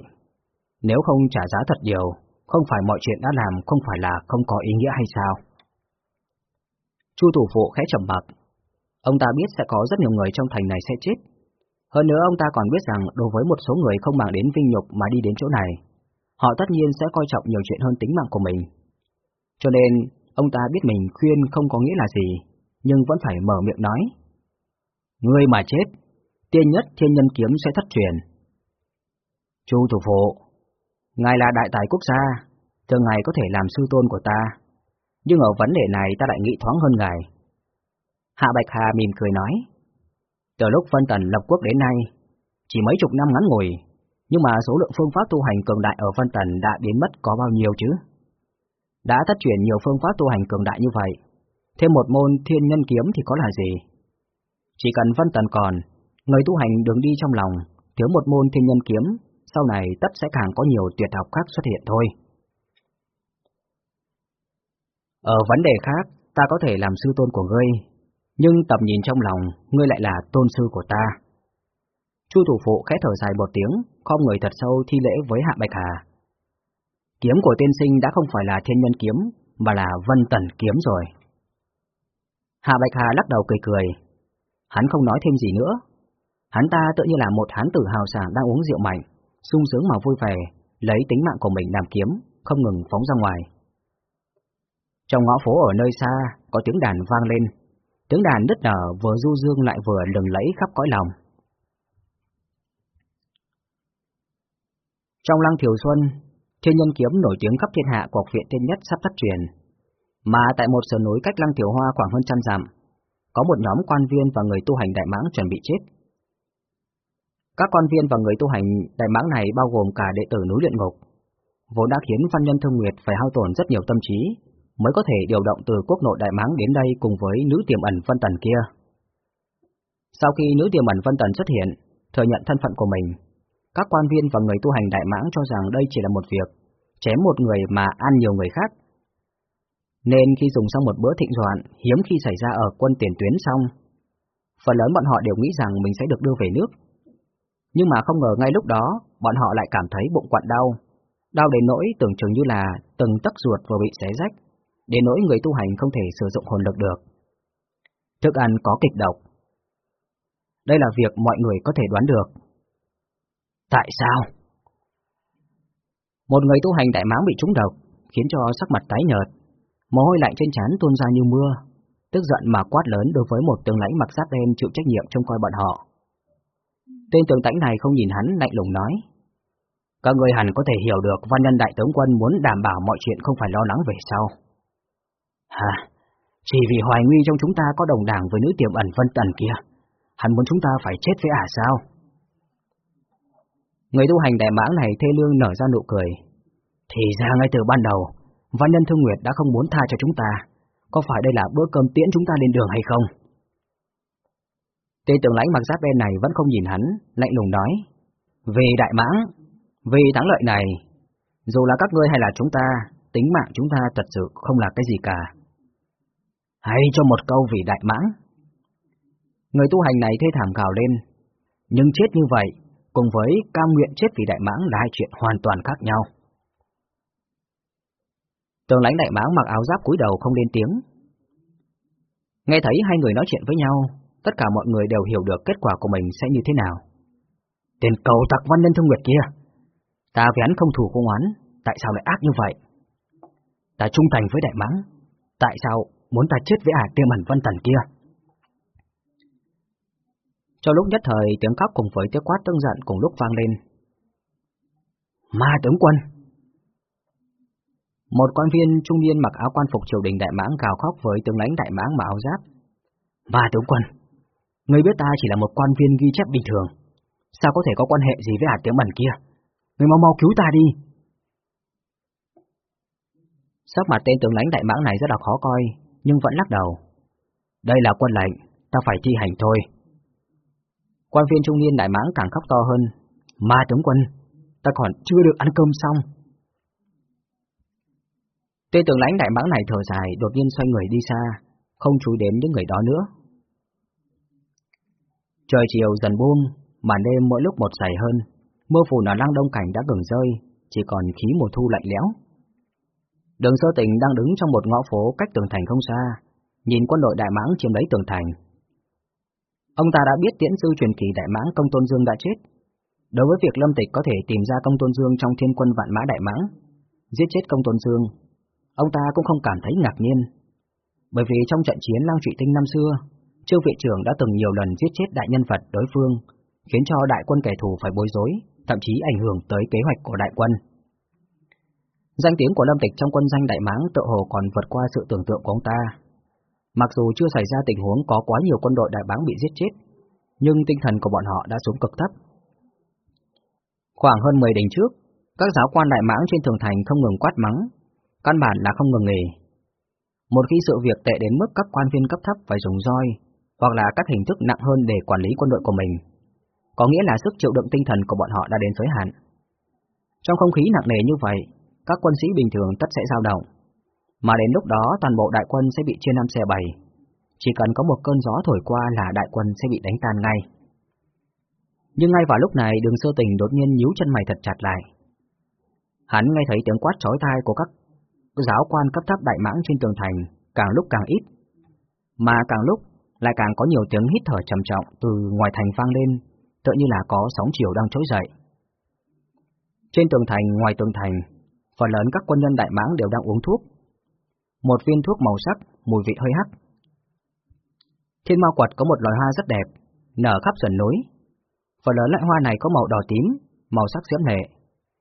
Nếu không trả giá thật nhiều, không phải mọi chuyện đã làm không phải là không có ý nghĩa hay sao? Chu thủ phụ khẽ trầm mặc. Ông ta biết sẽ có rất nhiều người trong thành này sẽ chết. Hơn nữa ông ta còn biết rằng đối với một số người không mang đến vinh nhục mà đi đến chỗ này, họ tất nhiên sẽ coi trọng nhiều chuyện hơn tính mạng của mình. Cho nên, ông ta biết mình khuyên không có nghĩa là gì, nhưng vẫn phải mở miệng nói. Người mà chết, tiên nhất thiên nhân kiếm sẽ thất truyền. Chu thủ phụ, ngài là đại tài quốc gia, thường ngài có thể làm sư tôn của ta, nhưng ở vấn đề này ta lại nghĩ thoáng hơn ngài. Hạ Bạch Hà mỉm cười nói, từ lúc phân tần lập quốc đến nay, chỉ mấy chục năm ngắn ngủi, nhưng mà số lượng phương pháp tu hành cường đại ở phân Tần đã biến mất có bao nhiêu chứ? Đã thất truyền nhiều phương pháp tu hành cường đại như vậy, thêm một môn thiên nhân kiếm thì có là gì? Chỉ cần phân Tần còn, người tu hành đường đi trong lòng, thiếu một môn thiên nhân kiếm, sau này tất sẽ càng có nhiều tuyệt học khác xuất hiện thôi. Ở vấn đề khác, ta có thể làm sư tôn của ngươi, nhưng tầm nhìn trong lòng, ngươi lại là tôn sư của ta. Chu thủ phụ khẽ thở dài một tiếng, khom người thật sâu thi lễ với Hạ Bạch Hà. Kiếm của tiên sinh đã không phải là thiên nhân kiếm, mà là vân tần kiếm rồi. Hạ Bạch Hà lắc đầu cười cười. Hắn không nói thêm gì nữa. Hắn ta tự như là một hán tử hào sảng đang uống rượu mạnh, sung sướng mà vui vẻ, lấy tính mạng của mình làm kiếm, không ngừng phóng ra ngoài. Trong ngõ phố ở nơi xa, có tiếng đàn vang lên. Tiếng đàn đất nở vừa du dương lại vừa lừng lẫy khắp cõi lòng. Trong lăng thiểu xuân, thiên nhân kiếm nổi tiếng khắp thiên hạ của học viện tiên nhất sắp thất truyền. Mà tại một sườn núi cách lăng thiểu hoa khoảng hơn trăm dặm, có một nhóm quan viên và người tu hành đại mãng chuẩn bị chết. Các quan viên và người tu hành đại mãng này bao gồm cả đệ tử núi luyện ngục, vốn đã khiến văn nhân thương nguyệt phải hao tổn rất nhiều tâm trí, mới có thể điều động từ quốc nội đại mãng đến đây cùng với nữ tiềm ẩn Vân Tần kia. Sau khi nữ tiềm ẩn Vân Tần xuất hiện, thừa nhận thân phận của mình, các quan viên và người tu hành đại mãng cho rằng đây chỉ là một việc, chém một người mà ăn nhiều người khác. Nên khi dùng xong một bữa thịnh soạn, hiếm khi xảy ra ở quân tiền tuyến xong, phần lớn bọn họ đều nghĩ rằng mình sẽ được đưa về nước. Nhưng mà không ngờ ngay lúc đó, bọn họ lại cảm thấy bụng quặn đau, đau đến nỗi tưởng chừng như là từng tấc ruột vừa bị xé rách, đến nỗi người tu hành không thể sử dụng hồn lực được. Thức ăn có kịch độc. Đây là việc mọi người có thể đoán được, Tại sao? Một người tu hành đại mãng bị trúng độc, khiến cho sắc mặt tái nhợt, mồ hôi lạnh trên trán tuôn ra như mưa, tức giận mà quát lớn đối với một tướng lãnh mặc giáp đen chịu trách nhiệm trông coi bọn họ. Tên tướng lãnh này không nhìn hắn lạnh lùng nói: "Các người hẳn có thể hiểu được văn nhân đại tướng quân muốn đảm bảo mọi chuyện không phải lo lắng về sau." Hả? Chỉ vì hoài nguy trong chúng ta có đồng đảng với nữ tiềm ẩn Vân Tần kia, hắn muốn chúng ta phải chết với ả sao? Người tu hành đại mãng này thê lương nở ra nụ cười. Thì ra ngay từ ban đầu, Văn Nhân Thương Nguyệt đã không muốn tha cho chúng ta. Có phải đây là bữa cơm tiễn chúng ta lên đường hay không? Tên tưởng lãnh mặc giáp đen này vẫn không nhìn hắn, lạnh lùng nói. Vì đại mãng, vì thắng lợi này, dù là các ngươi hay là chúng ta, tính mạng chúng ta thật sự không là cái gì cả. Hay cho một câu vì đại mãng. Người tu hành này thê thảm gào lên, nhưng chết như vậy cùng với cam nguyện chết vì đại mãng là hai chuyện hoàn toàn khác nhau. Tường lãnh đại mãng mặc áo giáp cúi đầu không lên tiếng. Nghe thấy hai người nói chuyện với nhau, tất cả mọi người đều hiểu được kết quả của mình sẽ như thế nào. Tên cầu tặc văn nhân thương nguyệt kia, ta với hắn không thù không oán, tại sao lại ác như vậy? Ta trung thành với đại mãng, tại sao muốn ta chết với ả tiêm mẩn văn thần kia? Trong lúc nhất thời tiếng khóc cùng với tiếng quát tương giận cùng lúc vang lên. Ma tướng quân! Một quan viên trung niên mặc áo quan phục triều đình đại mãng gào khóc với tướng lãnh đại mãng mà áo giáp. Ma tướng quân! Người biết ta chỉ là một quan viên ghi chép bình thường. Sao có thể có quan hệ gì với hạt tiếng mẩn kia? Người mau mau cứu ta đi! Sắc mặt tên tướng lãnh đại mãng này rất là khó coi, nhưng vẫn lắc đầu. Đây là quân lệnh, ta phải thi hành thôi. Quan viên trung niên đại mãng càng khóc to hơn. Ma tướng quân, ta còn chưa được ăn cơm xong. Tên tướng lãnh đại mãng này thở dài, đột nhiên xoay người đi xa, không chú đến những người đó nữa. Trời chiều dần buông, màn đêm mỗi lúc một dày hơn, mưa phùn ở lăng đông cảnh đã ngừng rơi, chỉ còn khí mùa thu lạnh lẽo. Đường sơ tình đang đứng trong một ngõ phố cách tường thành không xa, nhìn quân đội đại mãng chiếm lấy tường thành, Ông ta đã biết tiễn sư truyền kỳ đại mãng công tôn dương đã chết. Đối với việc Lâm Tịch có thể tìm ra công tôn dương trong thiên quân vạn mã đại mãng, giết chết công tôn dương, ông ta cũng không cảm thấy ngạc nhiên. Bởi vì trong trận chiến lang trụy tinh năm xưa, Trương Viện trưởng đã từng nhiều lần giết chết đại nhân vật đối phương, khiến cho đại quân kẻ thù phải bối rối, thậm chí ảnh hưởng tới kế hoạch của đại quân. Danh tiếng của Lâm Tịch trong quân danh đại mãng tự hồ còn vượt qua sự tưởng tượng của ông ta. Mặc dù chưa xảy ra tình huống có quá nhiều quân đội đại báng bị giết chết, nhưng tinh thần của bọn họ đã xuống cực thấp. Khoảng hơn 10 đỉnh trước, các giáo quan đại mãng trên thường thành không ngừng quát mắng, căn bản là không ngừng nghỉ. Một khi sự việc tệ đến mức các quan viên cấp thấp phải dùng roi, hoặc là các hình thức nặng hơn để quản lý quân đội của mình, có nghĩa là sức chịu đựng tinh thần của bọn họ đã đến giới hạn. Trong không khí nặng nề như vậy, các quân sĩ bình thường tất sẽ dao động, mà đến lúc đó toàn bộ đại quân sẽ bị chia năm xe bảy. Chỉ cần có một cơn gió thổi qua là đại quân sẽ bị đánh tan ngay. Nhưng ngay vào lúc này đường sơ tình đột nhiên nhíu chân mày thật chặt lại. Hắn nghe thấy tiếng quát chói tai của các giáo quan cấp thấp đại mãng trên tường thành càng lúc càng ít. Mà càng lúc lại càng có nhiều tiếng hít thở trầm trọng từ ngoài thành vang lên, tựa như là có sóng chiều đang trỗi dậy. Trên tường thành, ngoài tường thành, phần lớn các quân nhân đại mãng đều đang uống thuốc, một viên thuốc màu sắc, mùi vị hơi hắc. Thiên ma quật có một loài hoa rất đẹp, nở khắp sườn núi. Phần lớn loại hoa này có màu đỏ tím, màu sắc diễm lệ.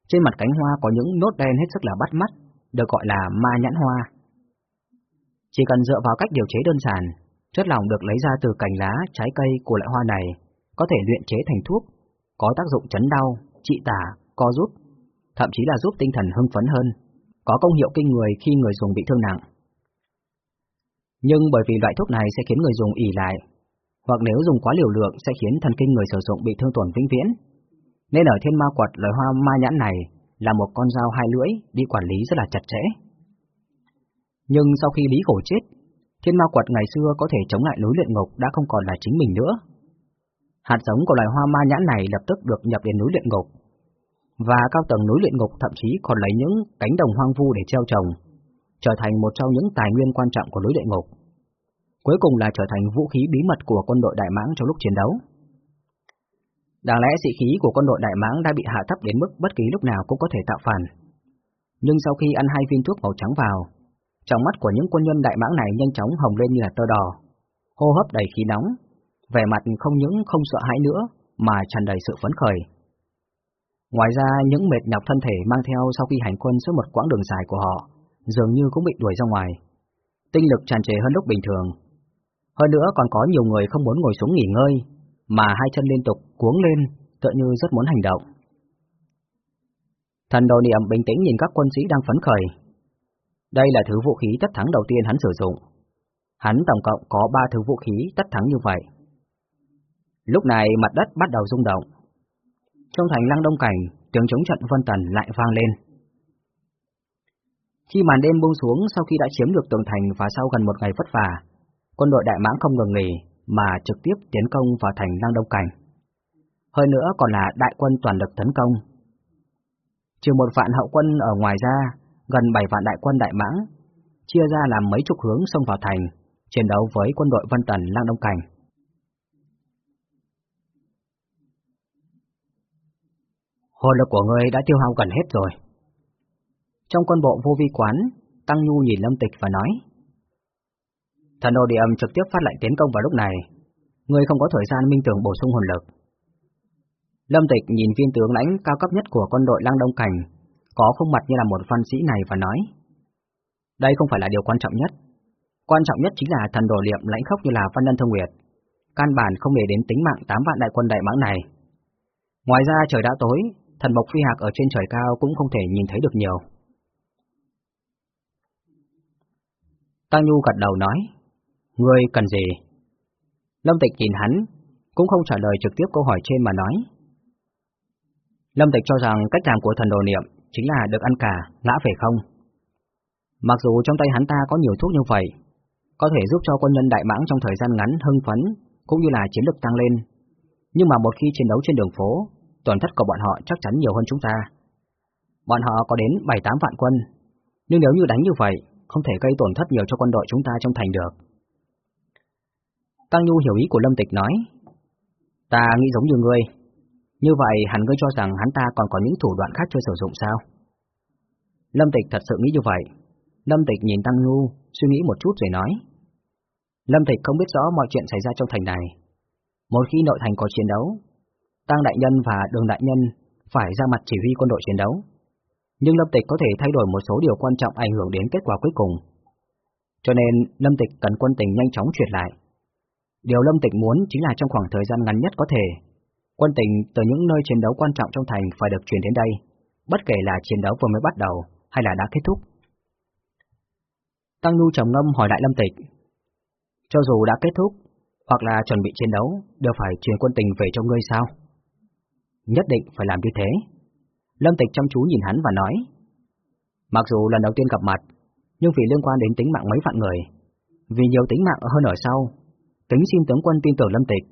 Trên mặt cánh hoa có những nốt đen hết sức là bắt mắt, được gọi là ma nhãn hoa. Chỉ cần dựa vào cách điều chế đơn giản, chất lỏng được lấy ra từ cành lá, trái cây của loại hoa này có thể luyện chế thành thuốc, có tác dụng chấn đau, trị tả, co rút, thậm chí là giúp tinh thần hưng phấn hơn, có công hiệu kinh người khi người dùng bị thương nặng. Nhưng bởi vì loại thuốc này sẽ khiến người dùng ỉ lại, hoặc nếu dùng quá liều lượng sẽ khiến thần kinh người sử dụng bị thương tổn vĩnh viễn. Nên ở thiên ma quật loài hoa ma nhãn này là một con dao hai lưỡi đi quản lý rất là chặt chẽ. Nhưng sau khi Lý Khổ chết, thiên ma quật ngày xưa có thể chống lại núi luyện ngục đã không còn là chính mình nữa. Hạt giống của loài hoa ma nhãn này lập tức được nhập đến núi luyện ngục, và cao tầng núi luyện ngục thậm chí còn lấy những cánh đồng hoang vu để treo trồng, trở thành một trong những tài nguyên quan trọng của núi luyện ngục. Cuối cùng là trở thành vũ khí bí mật của quân đội Đại Mãng trong lúc chiến đấu. Đáng lẽ sĩ khí của quân đội Đại Mãng đã bị hạ thấp đến mức bất kỳ lúc nào cũng có thể tạo phản. Nhưng sau khi ăn hai viên thuốc màu trắng vào, trong mắt của những quân nhân Đại Mãng này nhanh chóng hồng lên như là tơ đỏ, hô hấp đầy khí nóng, vẻ mặt không những không sợ hãi nữa mà tràn đầy sự phấn khởi. Ngoài ra, những mệt nhọc thân thể mang theo sau khi hành quân suốt một quãng đường dài của họ dường như cũng bị đuổi ra ngoài. Tinh lực tràn trề hơn lúc bình thường. Hơn nữa còn có nhiều người không muốn ngồi xuống nghỉ ngơi, mà hai chân liên tục cuống lên, tựa như rất muốn hành động. Thần đồ niệm bình tĩnh nhìn các quân sĩ đang phấn khởi. Đây là thứ vũ khí tất thắng đầu tiên hắn sử dụng. Hắn tổng cộng có ba thứ vũ khí tất thắng như vậy. Lúc này mặt đất bắt đầu rung động. Trong thành lăng đông cảnh, tiếng chống trận vân tần lại vang lên. Khi màn đêm buông xuống sau khi đã chiếm được tường thành và sau gần một ngày vất vả, quân đội Đại Mãng không ngừng nghỉ mà trực tiếp tiến công vào thành Lăng Đông Cảnh. Hơn nữa còn là đại quân toàn lực tấn công. Trừ một vạn hậu quân ở ngoài ra, gần bảy vạn đại quân Đại Mãng, chia ra làm mấy chục hướng xông vào thành, chiến đấu với quân đội Vân Tần Lang Đông Cảnh. Hồn lực của ngươi đã tiêu hao gần hết rồi. Trong quân bộ vô vi quán, Tăng Nhu nhìn Lâm Tịch và nói Thần đồ địa âm trực tiếp phát lệnh tiến công vào lúc này, ngươi không có thời gian minh tưởng bổ sung hồn lực. Lâm Tịch nhìn viên tướng lãnh cao cấp nhất của quân đội Lang Đông Cảnh, có khuôn mặt như là một văn sĩ này và nói Đây không phải là điều quan trọng nhất. Quan trọng nhất chính là thần đồ liệm lãnh khốc như là Văn Nhân Thông Nguyệt. Căn bản không để đến tính mạng tám vạn đại quân đại mãng này. Ngoài ra trời đã tối, thần mộc phi hạc ở trên trời cao cũng không thể nhìn thấy được nhiều. Tăng Nhu gật đầu nói, Ngươi cần gì? Lâm Tịch nhìn hắn, cũng không trả lời trực tiếp câu hỏi trên mà nói. Lâm Tịch cho rằng cách làm của thần đồ niệm chính là được ăn cả, ngã về không. Mặc dù trong tay hắn ta có nhiều thuốc như vậy, có thể giúp cho quân nhân đại mãng trong thời gian ngắn hưng phấn, cũng như là chiến lực tăng lên. Nhưng mà một khi chiến đấu trên đường phố, tổn thất của bọn họ chắc chắn nhiều hơn chúng ta. Bọn họ có đến 7-8 vạn quân, nhưng nếu như đánh như vậy, không thể gây tổn thất nhiều cho quân đội chúng ta trong thành được. Tăng Nhu hiểu ý của Lâm Tịch nói, ta nghĩ giống như ngươi, như vậy hẳn ngươi cho rằng hắn ta còn có những thủ đoạn khác chưa sử dụng sao? Lâm Tịch thật sự nghĩ như vậy. Lâm Tịch nhìn Tăng Nhu, suy nghĩ một chút rồi nói. Lâm Tịch không biết rõ mọi chuyện xảy ra trong thành này. Một khi nội thành có chiến đấu, Tăng Đại Nhân và Đường Đại Nhân phải ra mặt chỉ huy quân đội chiến đấu. Nhưng Lâm Tịch có thể thay đổi một số điều quan trọng ảnh hưởng đến kết quả cuối cùng. Cho nên Lâm Tịch cần quân tình nhanh chóng chuyển lại. Điều Lâm Tịch muốn chính là trong khoảng thời gian ngắn nhất có thể, quân tình từ những nơi chiến đấu quan trọng trong thành phải được chuyển đến đây, bất kể là chiến đấu vừa mới bắt đầu hay là đã kết thúc. Tăng Nhu trầm ngâm hỏi lại Lâm Tịch. Cho dù đã kết thúc, hoặc là chuẩn bị chiến đấu, đều phải truyền quân tình về cho ngươi sao? Nhất định phải làm như thế. Lâm Tịch chăm chú nhìn hắn và nói. Mặc dù lần đầu tiên gặp mặt, nhưng vì liên quan đến tính mạng mấy vạn người, vì nhiều tính mạng hơn ở sau, tính xin tướng quân tin tưởng Lâm Tịch.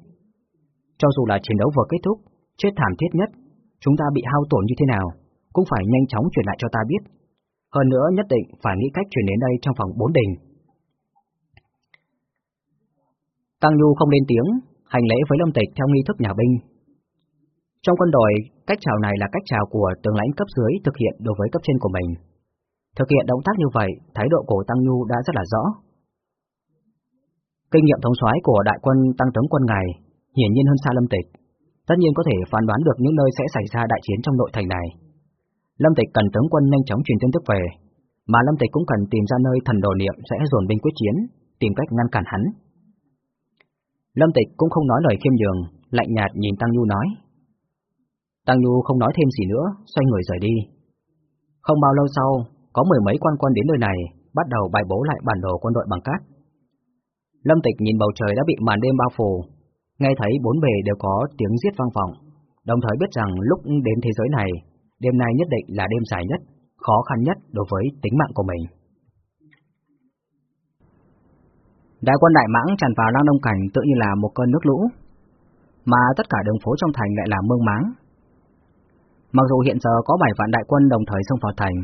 Cho dù là chiến đấu vừa kết thúc, chết thảm thiết nhất, chúng ta bị hao tổn như thế nào, cũng phải nhanh chóng truyền lại cho ta biết. Hơn nữa nhất định phải nghĩ cách truyền đến đây trong phòng bốn đình. Tăng Nhu không lên tiếng, hành lễ với Lâm Tịch theo nghi thức nhà binh. Trong quân đội, cách chào này là cách chào của tướng lãnh cấp dưới thực hiện đối với cấp trên của mình. Thực hiện động tác như vậy, thái độ của Tăng Nhu đã rất là rõ. Kinh nghiệm thống soái của đại quân tăng tướng quân ngài hiển nhiên hơn xa Lâm Tịch, tất nhiên có thể phán đoán được những nơi sẽ xảy ra đại chiến trong nội thành này. Lâm Tịch cần tướng quân nhanh chóng truyền tin tức về, mà Lâm Tịch cũng cần tìm ra nơi thần đồ niệm sẽ dồn binh quyết chiến, tìm cách ngăn cản hắn. Lâm Tịch cũng không nói lời khiêm nhường, lạnh nhạt nhìn Tăng Nhu nói. Tăng Nhu không nói thêm gì nữa, xoay người rời đi. Không bao lâu sau, có mười mấy quan quân đến nơi này, bắt đầu bài bố lại bản đồ quân đội bằng cát. Lâm Tịch nhìn bầu trời đã bị màn đêm bao phủ, nghe thấy bốn bề đều có tiếng giết vang vọng, đồng thời biết rằng lúc đến thế giới này, đêm nay nhất định là đêm dài nhất, khó khăn nhất đối với tính mạng của mình. Đại quân Đại Mãng tràn vào Lang Đông Cảnh tự như là một cơn nước lũ, mà tất cả đường phố trong thành lại là mương máng. Mặc dù hiện giờ có bảy vạn đại quân đồng thời xông vào thành,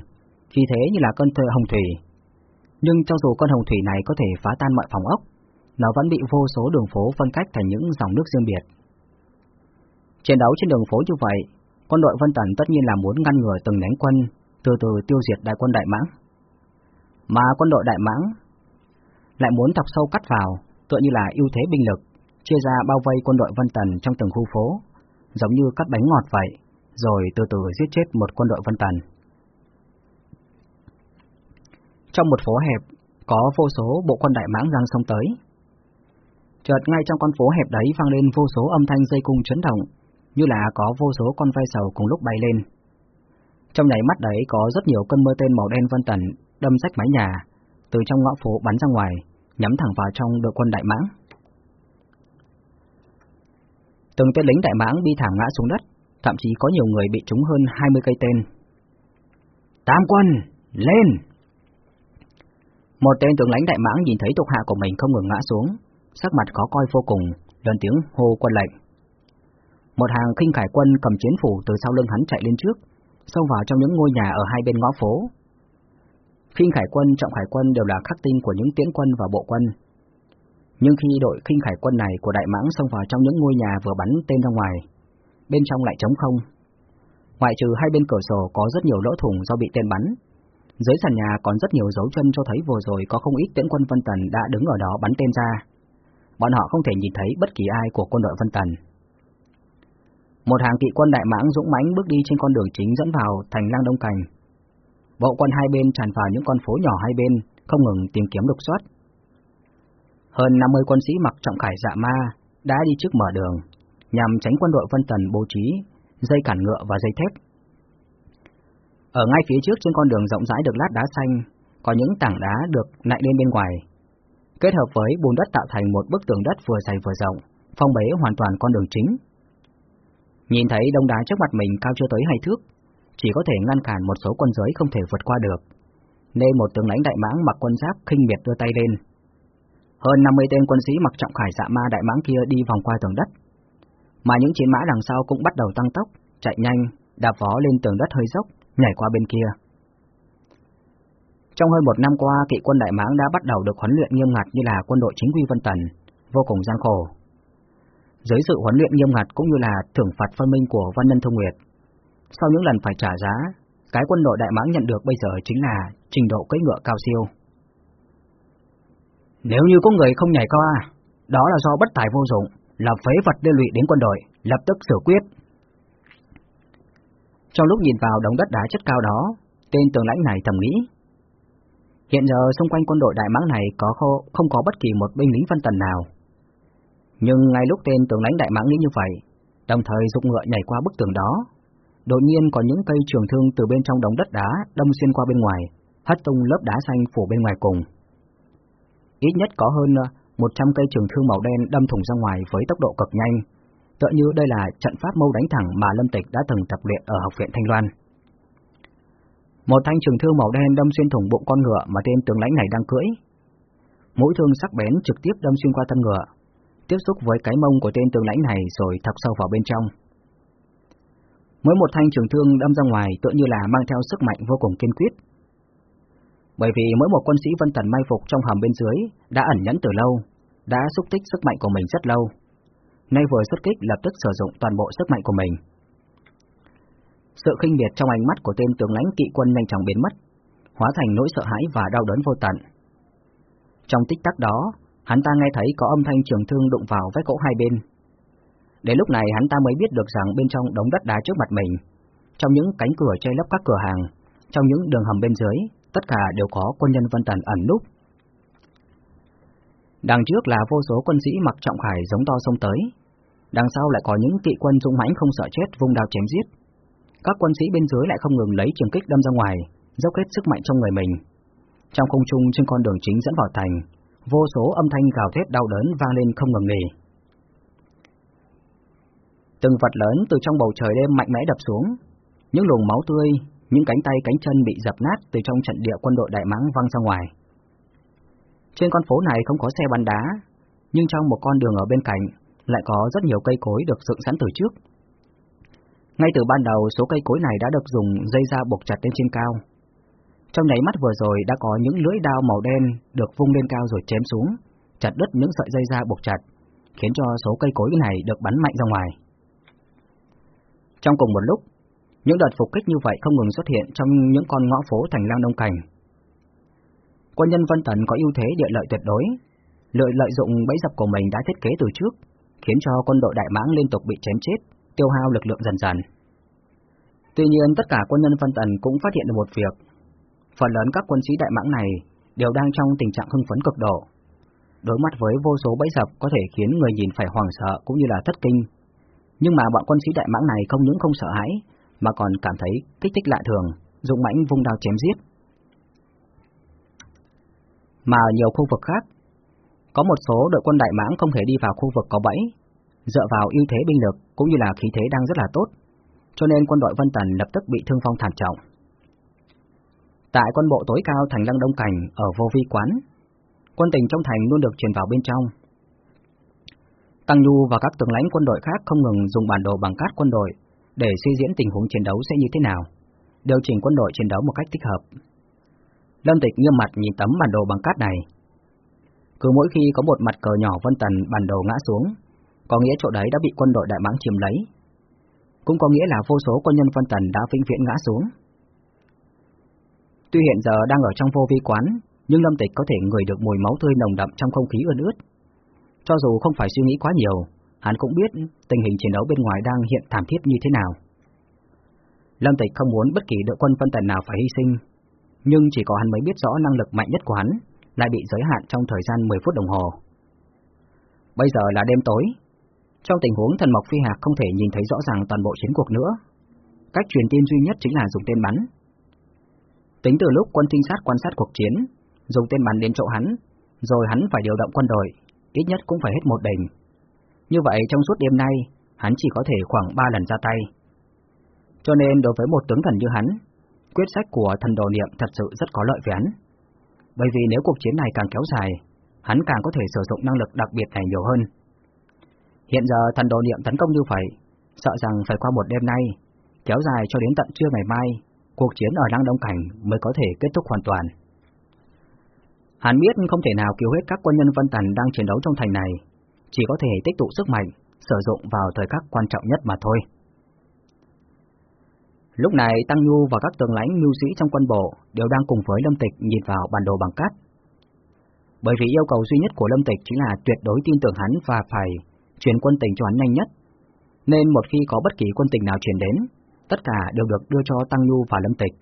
khi thế như là cơn hồng thủy, nhưng cho dù con hồng thủy này có thể phá tan mọi phòng ốc, nó vẫn bị vô số đường phố phân cách thành những dòng nước riêng biệt. Chiến đấu trên đường phố như vậy, quân đội Vân Tần tất nhiên là muốn ngăn ngừa từng nhánh quân, từ từ tiêu diệt đại quân Đại Mãng. Mà quân đội Đại Mãng lại muốn thọc sâu cắt vào, tựa như là ưu thế binh lực, chia ra bao vây quân đội Vân Tần trong từng khu phố, giống như cắt bánh ngọt vậy, rồi từ từ giết chết một quân đội Vân Tần. Trong một phố hẹp, có vô số bộ quân Đại Mãng giang sông tới, Chợt ngay trong con phố hẹp đấy vang lên vô số âm thanh dây cung chấn động, như là có vô số con ve sầu cùng lúc bay lên. Trong nháy mắt đấy có rất nhiều cơn mưa tên màu đen vân tần, đâm rách mái nhà, từ trong ngõ phố bắn ra ngoài, nhắm thẳng vào trong đội quân đại mãng. Từng tên lính đại mãng bị thảm ngã xuống đất, thậm chí có nhiều người bị trúng hơn 20 cây tên. Tam quân, lên! Một tên tướng lãnh đại mãng nhìn thấy thuộc hạ của mình không ngừng ngã xuống, sắc mặt khó coi vô cùng, lớn tiếng hô quân lệnh. Một hàng khinh khải quân cầm chiến phủ từ sau lưng hắn chạy lên trước, xông vào trong những ngôi nhà ở hai bên ngõ phố. Khinh Khải quân, Trọng Khải quân đều là khắc tinh của những tiễn quân và bộ quân. Nhưng khi đội Khinh Khải quân này của Đại Mãng xông vào trong những ngôi nhà vừa bắn tên ra ngoài, bên trong lại trống không. Ngoại trừ hai bên cửa sổ có rất nhiều lỗ thủng do bị tên bắn. Dưới sàn nhà còn rất nhiều dấu chân cho thấy vừa rồi có không ít tiễn quân Vân Tần đã đứng ở đó bắn tên ra. Bọn họ không thể nhìn thấy bất kỳ ai của quân đội Vân Tần. Một hàng kỵ quân đại mãng dũng mãnh bước đi trên con đường chính dẫn vào thành lang đông Cành, Bộ quân hai bên tràn vào những con phố nhỏ hai bên, không ngừng tìm kiếm lục soát. Hơn 50 quân sĩ mặc trọng khải dạ ma đã đi trước mở đường, nhằm tránh quân đội Vân Tần bố trí dây cản ngựa và dây thép. Ở ngay phía trước trên con đường rộng rãi được lát đá xanh, có những tảng đá được nạy lên bên ngoài, kết hợp với bùn đất tạo thành một bức tường đất vừa dày vừa rộng, phong bế hoàn toàn con đường chính. Nhìn thấy đông đá trước mặt mình cao chưa tới hai thước, chỉ có thể ngăn cản một số quân giới không thể vượt qua được, nên một tướng lãnh đại mãng mặc quân giáp khinh miệt đưa tay lên. Hơn 50 tên quân sĩ mặc trọng khải dạ ma đại mãng kia đi vòng qua tường đất, mà những chiến mã đằng sau cũng bắt đầu tăng tốc, chạy nhanh, đạp vó lên tường đất hơi dốc, nhảy qua bên kia. Trong hơn một năm qua, kỵ quân Đại Mãng đã bắt đầu được huấn luyện nghiêm ngặt như là quân đội chính quy Vân Tần, vô cùng gian khổ. Dưới sự huấn luyện nghiêm ngặt cũng như là thưởng phạt phân minh của Văn Nhân Thông Nguyệt, sau những lần phải trả giá, cái quân đội Đại Mãng nhận được bây giờ chính là trình độ cưỡi ngựa cao siêu. Nếu như có người không nhảy qua, đó là do bất tài vô dụng, là phế vật liên lụy đến quân đội, lập tức xử quyết. Trong lúc nhìn vào đống đất đá chất cao đó, tên tường lãnh này thầm nghĩ. Hiện giờ xung quanh quân đội Đại Mãng này có không có bất kỳ một binh lính phân tần nào. Nhưng ngay lúc tên tướng lãnh Đại Mãng nghĩ như vậy, đồng thời dục ngựa nhảy qua bức tường đó, đột nhiên có những cây trường thương từ bên trong đống đất đá đâm xuyên qua bên ngoài, hất tung lớp đá xanh phủ bên ngoài cùng. Ít nhất có hơn 100 cây trường thương màu đen đâm thủng ra ngoài với tốc độ cực nhanh, tựa như đây là trận pháp mâu đánh thẳng mà Lâm Tịch đã từng tập luyện ở học viện Thanh Loan. Một thanh trường thương màu đen đâm xuyên thủng bụng con ngựa mà tên tướng lãnh này đang cưỡi. Mũi thương sắc bén trực tiếp đâm xuyên qua thân ngựa, tiếp xúc với cái mông của tên tướng lãnh này rồi thọc sâu vào bên trong. Mỗi một thanh trường thương đâm ra ngoài tựa như là mang theo sức mạnh vô cùng kiên quyết. Bởi vì mỗi một quân sĩ Vân Tần may phục trong hầm bên dưới đã ẩn nhẫn từ lâu, đã xúc tích sức mạnh của mình rất lâu. Nay vừa xuất kích lập tức sử dụng toàn bộ sức mạnh của mình. Sự khinh miệt trong ánh mắt của tên tướng lãnh kỵ quân nhanh chóng biến mất, hóa thành nỗi sợ hãi và đau đớn vô tận. Trong tích tắc đó, hắn ta nghe thấy có âm thanh trường thương đụng vào vách gỗ hai bên. Đến lúc này hắn ta mới biết được rằng bên trong đống đất đá trước mặt mình, trong những cánh cửa che lấp các cửa hàng, trong những đường hầm bên dưới, tất cả đều có quân nhân Vân Tần ẩn núp. Đằng trước là vô số quân sĩ mặc trọng khải giống to sông tới, đằng sau lại có những kỵ quân dũng mãnh không sợ chết vung đao chém giết. Các quân sĩ bên dưới lại không ngừng lấy trường kích đâm ra ngoài, dốc hết sức mạnh trong người mình. Trong không trung trên con đường chính dẫn vào thành, vô số âm thanh gào thét đau đớn vang lên không ngừng nghỉ. Từng vật lớn từ trong bầu trời đêm mạnh mẽ đập xuống, những luồng máu tươi, những cánh tay cánh chân bị dập nát từ trong trận địa quân đội đại mãng văng ra ngoài. Trên con phố này không có xe bắn đá, nhưng trong một con đường ở bên cạnh lại có rất nhiều cây cối được dựng sẵn từ trước. Ngay từ ban đầu, số cây cối này đã được dùng dây da buộc chặt lên trên cao. Trong nháy mắt vừa rồi đã có những lưỡi đao màu đen được vung lên cao rồi chém xuống, chặt đứt những sợi dây da buộc chặt, khiến cho số cây cối này được bắn mạnh ra ngoài. Trong cùng một lúc, những đợt phục kích như vậy không ngừng xuất hiện trong những con ngõ phố thành lang đông cảnh. Quân nhân Vân Tần có ưu thế địa lợi tuyệt đối, lợi lợi dụng bẫy dập của mình đã thiết kế từ trước, khiến cho quân đội Đại Mãng liên tục bị chém chết, tiêu hao lực lượng dần dần. Tuy nhiên tất cả quân nhân Vân Tần cũng phát hiện được một việc, phần lớn các quân sĩ Đại Mãng này đều đang trong tình trạng hưng phấn cực độ. Đối mặt với vô số bẫy dập có thể khiến người nhìn phải hoảng sợ cũng như là thất kinh. Nhưng mà bọn quân sĩ Đại Mãng này không những không sợ hãi, mà còn cảm thấy kích thích lạ thường, dụng mãnh vung đao chém giết. Mà ở nhiều khu vực khác, có một số đội quân Đại Mãng không thể đi vào khu vực có bẫy, dựa vào ưu thế binh lực cũng như là khí thế đang rất là tốt, cho nên quân đội Vân Tần lập tức bị thương phong thảm trọng. Tại quân bộ tối cao thành Lăng Đông Cảnh ở Vô Vi Quán, quân tình trong thành luôn được truyền vào bên trong. Tăng Nhu và các tướng lãnh quân đội khác không ngừng dùng bản đồ bằng cát quân đội để suy diễn tình huống chiến đấu sẽ như thế nào, điều chỉnh quân đội chiến đấu một cách thích hợp. Lâm Tịch nghiêm mặt nhìn tấm bản đồ bằng cát này. Cứ mỗi khi có một mặt cờ nhỏ Vân Tần bản đồ ngã xuống, có nghĩa chỗ đấy đã bị quân đội Đại Mãng chiếm lấy. Cũng có nghĩa là vô số quân nhân Vân Tần đã vĩnh viễn ngã xuống. Tuy hiện giờ đang ở trong vô vi quán, nhưng Lâm Tịch có thể ngửi được mùi máu tươi nồng đậm trong không khí ươn ướt. Cho dù không phải suy nghĩ quá nhiều, hắn cũng biết tình hình chiến đấu bên ngoài đang hiện thảm thiết như thế nào. Lâm Tịch không muốn bất kỳ đội quân phân tần nào phải hy sinh, nhưng chỉ có hắn mới biết rõ năng lực mạnh nhất của hắn lại bị giới hạn trong thời gian 10 phút đồng hồ. Bây giờ là đêm tối, trong tình huống thần mộc phi hạc không thể nhìn thấy rõ ràng toàn bộ chiến cuộc nữa. Cách truyền tin duy nhất chính là dùng tên bắn. Tính từ lúc quân trinh sát quan sát cuộc chiến, dùng tên bắn đến chỗ hắn, rồi hắn phải điều động quân đội, ít nhất cũng phải hết một đỉnh. Như vậy trong suốt đêm nay, hắn chỉ có thể khoảng 3 lần ra tay. Cho nên đối với một tướng thần như hắn, quyết sách của thần đồ niệm thật sự rất có lợi với hắn. Bởi vì nếu cuộc chiến này càng kéo dài, hắn càng có thể sử dụng năng lực đặc biệt này nhiều hơn. Hiện giờ thần đồ niệm tấn công như vậy, sợ rằng phải qua một đêm nay, kéo dài cho đến tận trưa ngày mai, cuộc chiến ở Lăng Đông Cảnh mới có thể kết thúc hoàn toàn. Hắn biết không thể nào cứu hết các quân nhân Vân Tần đang chiến đấu trong thành này, chỉ có thể tích tụ sức mạnh, sử dụng vào thời khắc quan trọng nhất mà thôi. Lúc này Tăng Nhu và các tướng lãnh mưu sĩ trong quân bộ đều đang cùng với Lâm Tịch nhìn vào bản đồ bằng cát. Bởi vì yêu cầu duy nhất của Lâm Tịch chính là tuyệt đối tin tưởng hắn và phải chuyển quân tình cho hắn nhanh nhất. Nên một khi có bất kỳ quân tình nào chuyển đến, tất cả đều được đưa cho Tăng Nhu và Lâm Tịch.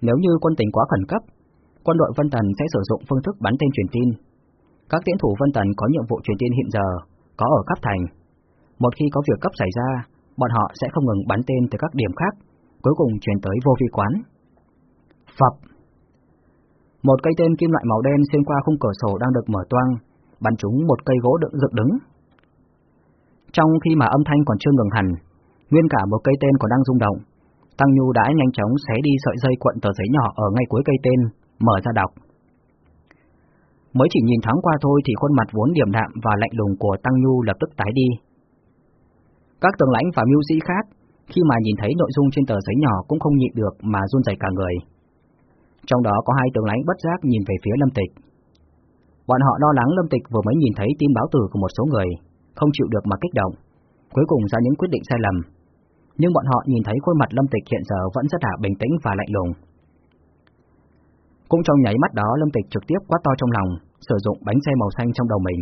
Nếu như quân tình quá khẩn cấp, quân đội Vân Tần sẽ sử dụng phương thức bắn tên truyền tin. Các tiễn thủ Vân Tần có nhiệm vụ truyền tin hiện giờ, có ở khắp thành. Một khi có việc cấp xảy ra, bọn họ sẽ không ngừng bắn tên từ các điểm khác, cuối cùng truyền tới vô vi quán. Phập Một cây tên kim loại màu đen xuyên qua khung cửa sổ đang được mở toang, bắn trúng một cây gỗ đựng dựng đứng. Trong khi mà âm thanh còn chưa ngừng hẳn, nguyên cả một cây tên còn đang rung động, Tăng Nhu đã nhanh chóng xé đi sợi dây cuộn tờ giấy nhỏ ở ngay cuối cây tên, mở ra đọc. Mới chỉ nhìn thoáng qua thôi thì khuôn mặt vốn điềm đạm và lạnh lùng của Tăng Nhu lập tức tái đi. Các tướng lãnh và mưu sĩ khác, khi mà nhìn thấy nội dung trên tờ giấy nhỏ cũng không nhịn được mà run rẩy cả người. Trong đó có hai tướng lãnh bất giác nhìn về phía Lâm Tịch. Bọn họ lo lắng Lâm Tịch vừa mới nhìn thấy tin báo tử của một số người, không chịu được mà kích động, cuối cùng ra những quyết định sai lầm. Nhưng bọn họ nhìn thấy khuôn mặt Lâm Tịch hiện giờ vẫn rất là bình tĩnh và lạnh lùng. Cũng trong nháy mắt đó Lâm Tịch trực tiếp quát to trong lòng, sử dụng bánh xe màu xanh trong đầu mình.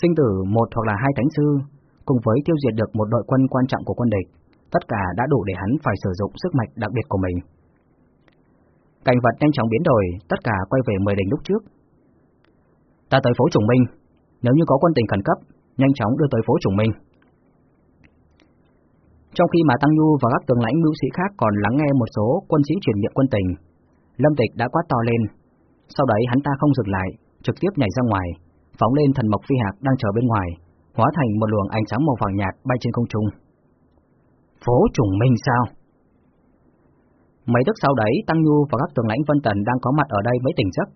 Sinh tử một hoặc là hai thánh sư, cùng với tiêu diệt được một đội quân quan trọng của quân địch, tất cả đã đủ để hắn phải sử dụng sức mạnh đặc biệt của mình. Cảnh vật nhanh chóng biến đổi, tất cả quay về mười đỉnh lúc trước. Ta tới phố Trùng Minh, nếu như có quân tình khẩn cấp, nhanh chóng đưa tới phố Trùng Minh. Trong khi mà Tăng Nhu và các tướng lãnh mưu sĩ khác còn lắng nghe một số quân sĩ truyền nhiệm quân tình, Lâm Tịch đã quát to lên. Sau đấy hắn ta không dừng lại, trực tiếp nhảy ra ngoài, phóng lên thần mộc phi hạc đang chờ bên ngoài, hóa thành một luồng ánh sáng màu vàng nhạt bay trên không trung. Phố trùng minh sao? Mấy tức sau đấy, Tăng Nhu và các tướng lãnh Vân Tần đang có mặt ở đây mới tỉnh giấc.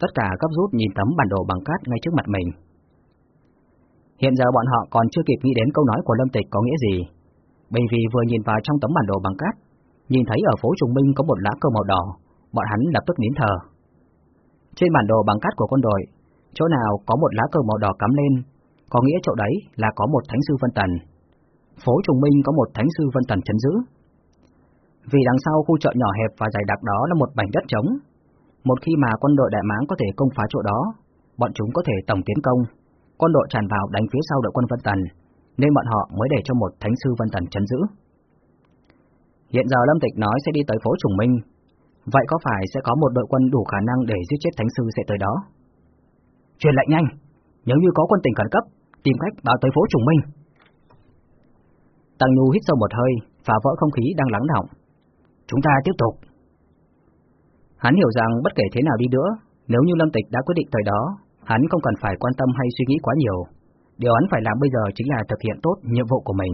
Tất cả cấp rút nhìn tấm bản đồ bằng cát ngay trước mặt mình. Hiện giờ bọn họ còn chưa kịp nghĩ đến câu nói của Lâm Tịch có nghĩa gì, bởi vì vừa nhìn vào trong tấm bản đồ bằng cát, nhìn thấy ở phố Trùng Minh có một lá cờ màu đỏ, bọn hắn lập tức nín thở. Trên bản đồ bằng cát của quân đội, chỗ nào có một lá cờ màu đỏ cắm lên, có nghĩa chỗ đấy là có một thánh sư Vân Tần. Phố Trùng Minh có một thánh sư Vân Tần chấn giữ. Vì đằng sau khu chợ nhỏ hẹp và dày đặc đó là một mảnh đất trống. Một khi mà quân đội Đại Mãng có thể công phá chỗ đó, bọn chúng có thể tổng tiến công, quân đội tràn vào đánh phía sau đội quân Vân Tần, nên bọn họ mới để cho một thánh sư Vân Tần chấn giữ. Hiện giờ Lâm Tịch nói sẽ đi tới phố Trùng Minh, Vậy có phải sẽ có một đội quân đủ khả năng để giết chết Thánh Sư sẽ tới đó? Truyền lệnh nhanh, nếu như có quân tình khẩn cấp, tìm cách báo tới phố Trùng Minh. Tăng Nhu hít sâu một hơi, phá vỡ không khí đang lắng động. Chúng ta tiếp tục. Hắn hiểu rằng bất kể thế nào đi nữa, nếu như Lâm Tịch đã quyết định tới đó, hắn không cần phải quan tâm hay suy nghĩ quá nhiều. Điều hắn phải làm bây giờ chính là thực hiện tốt nhiệm vụ của mình.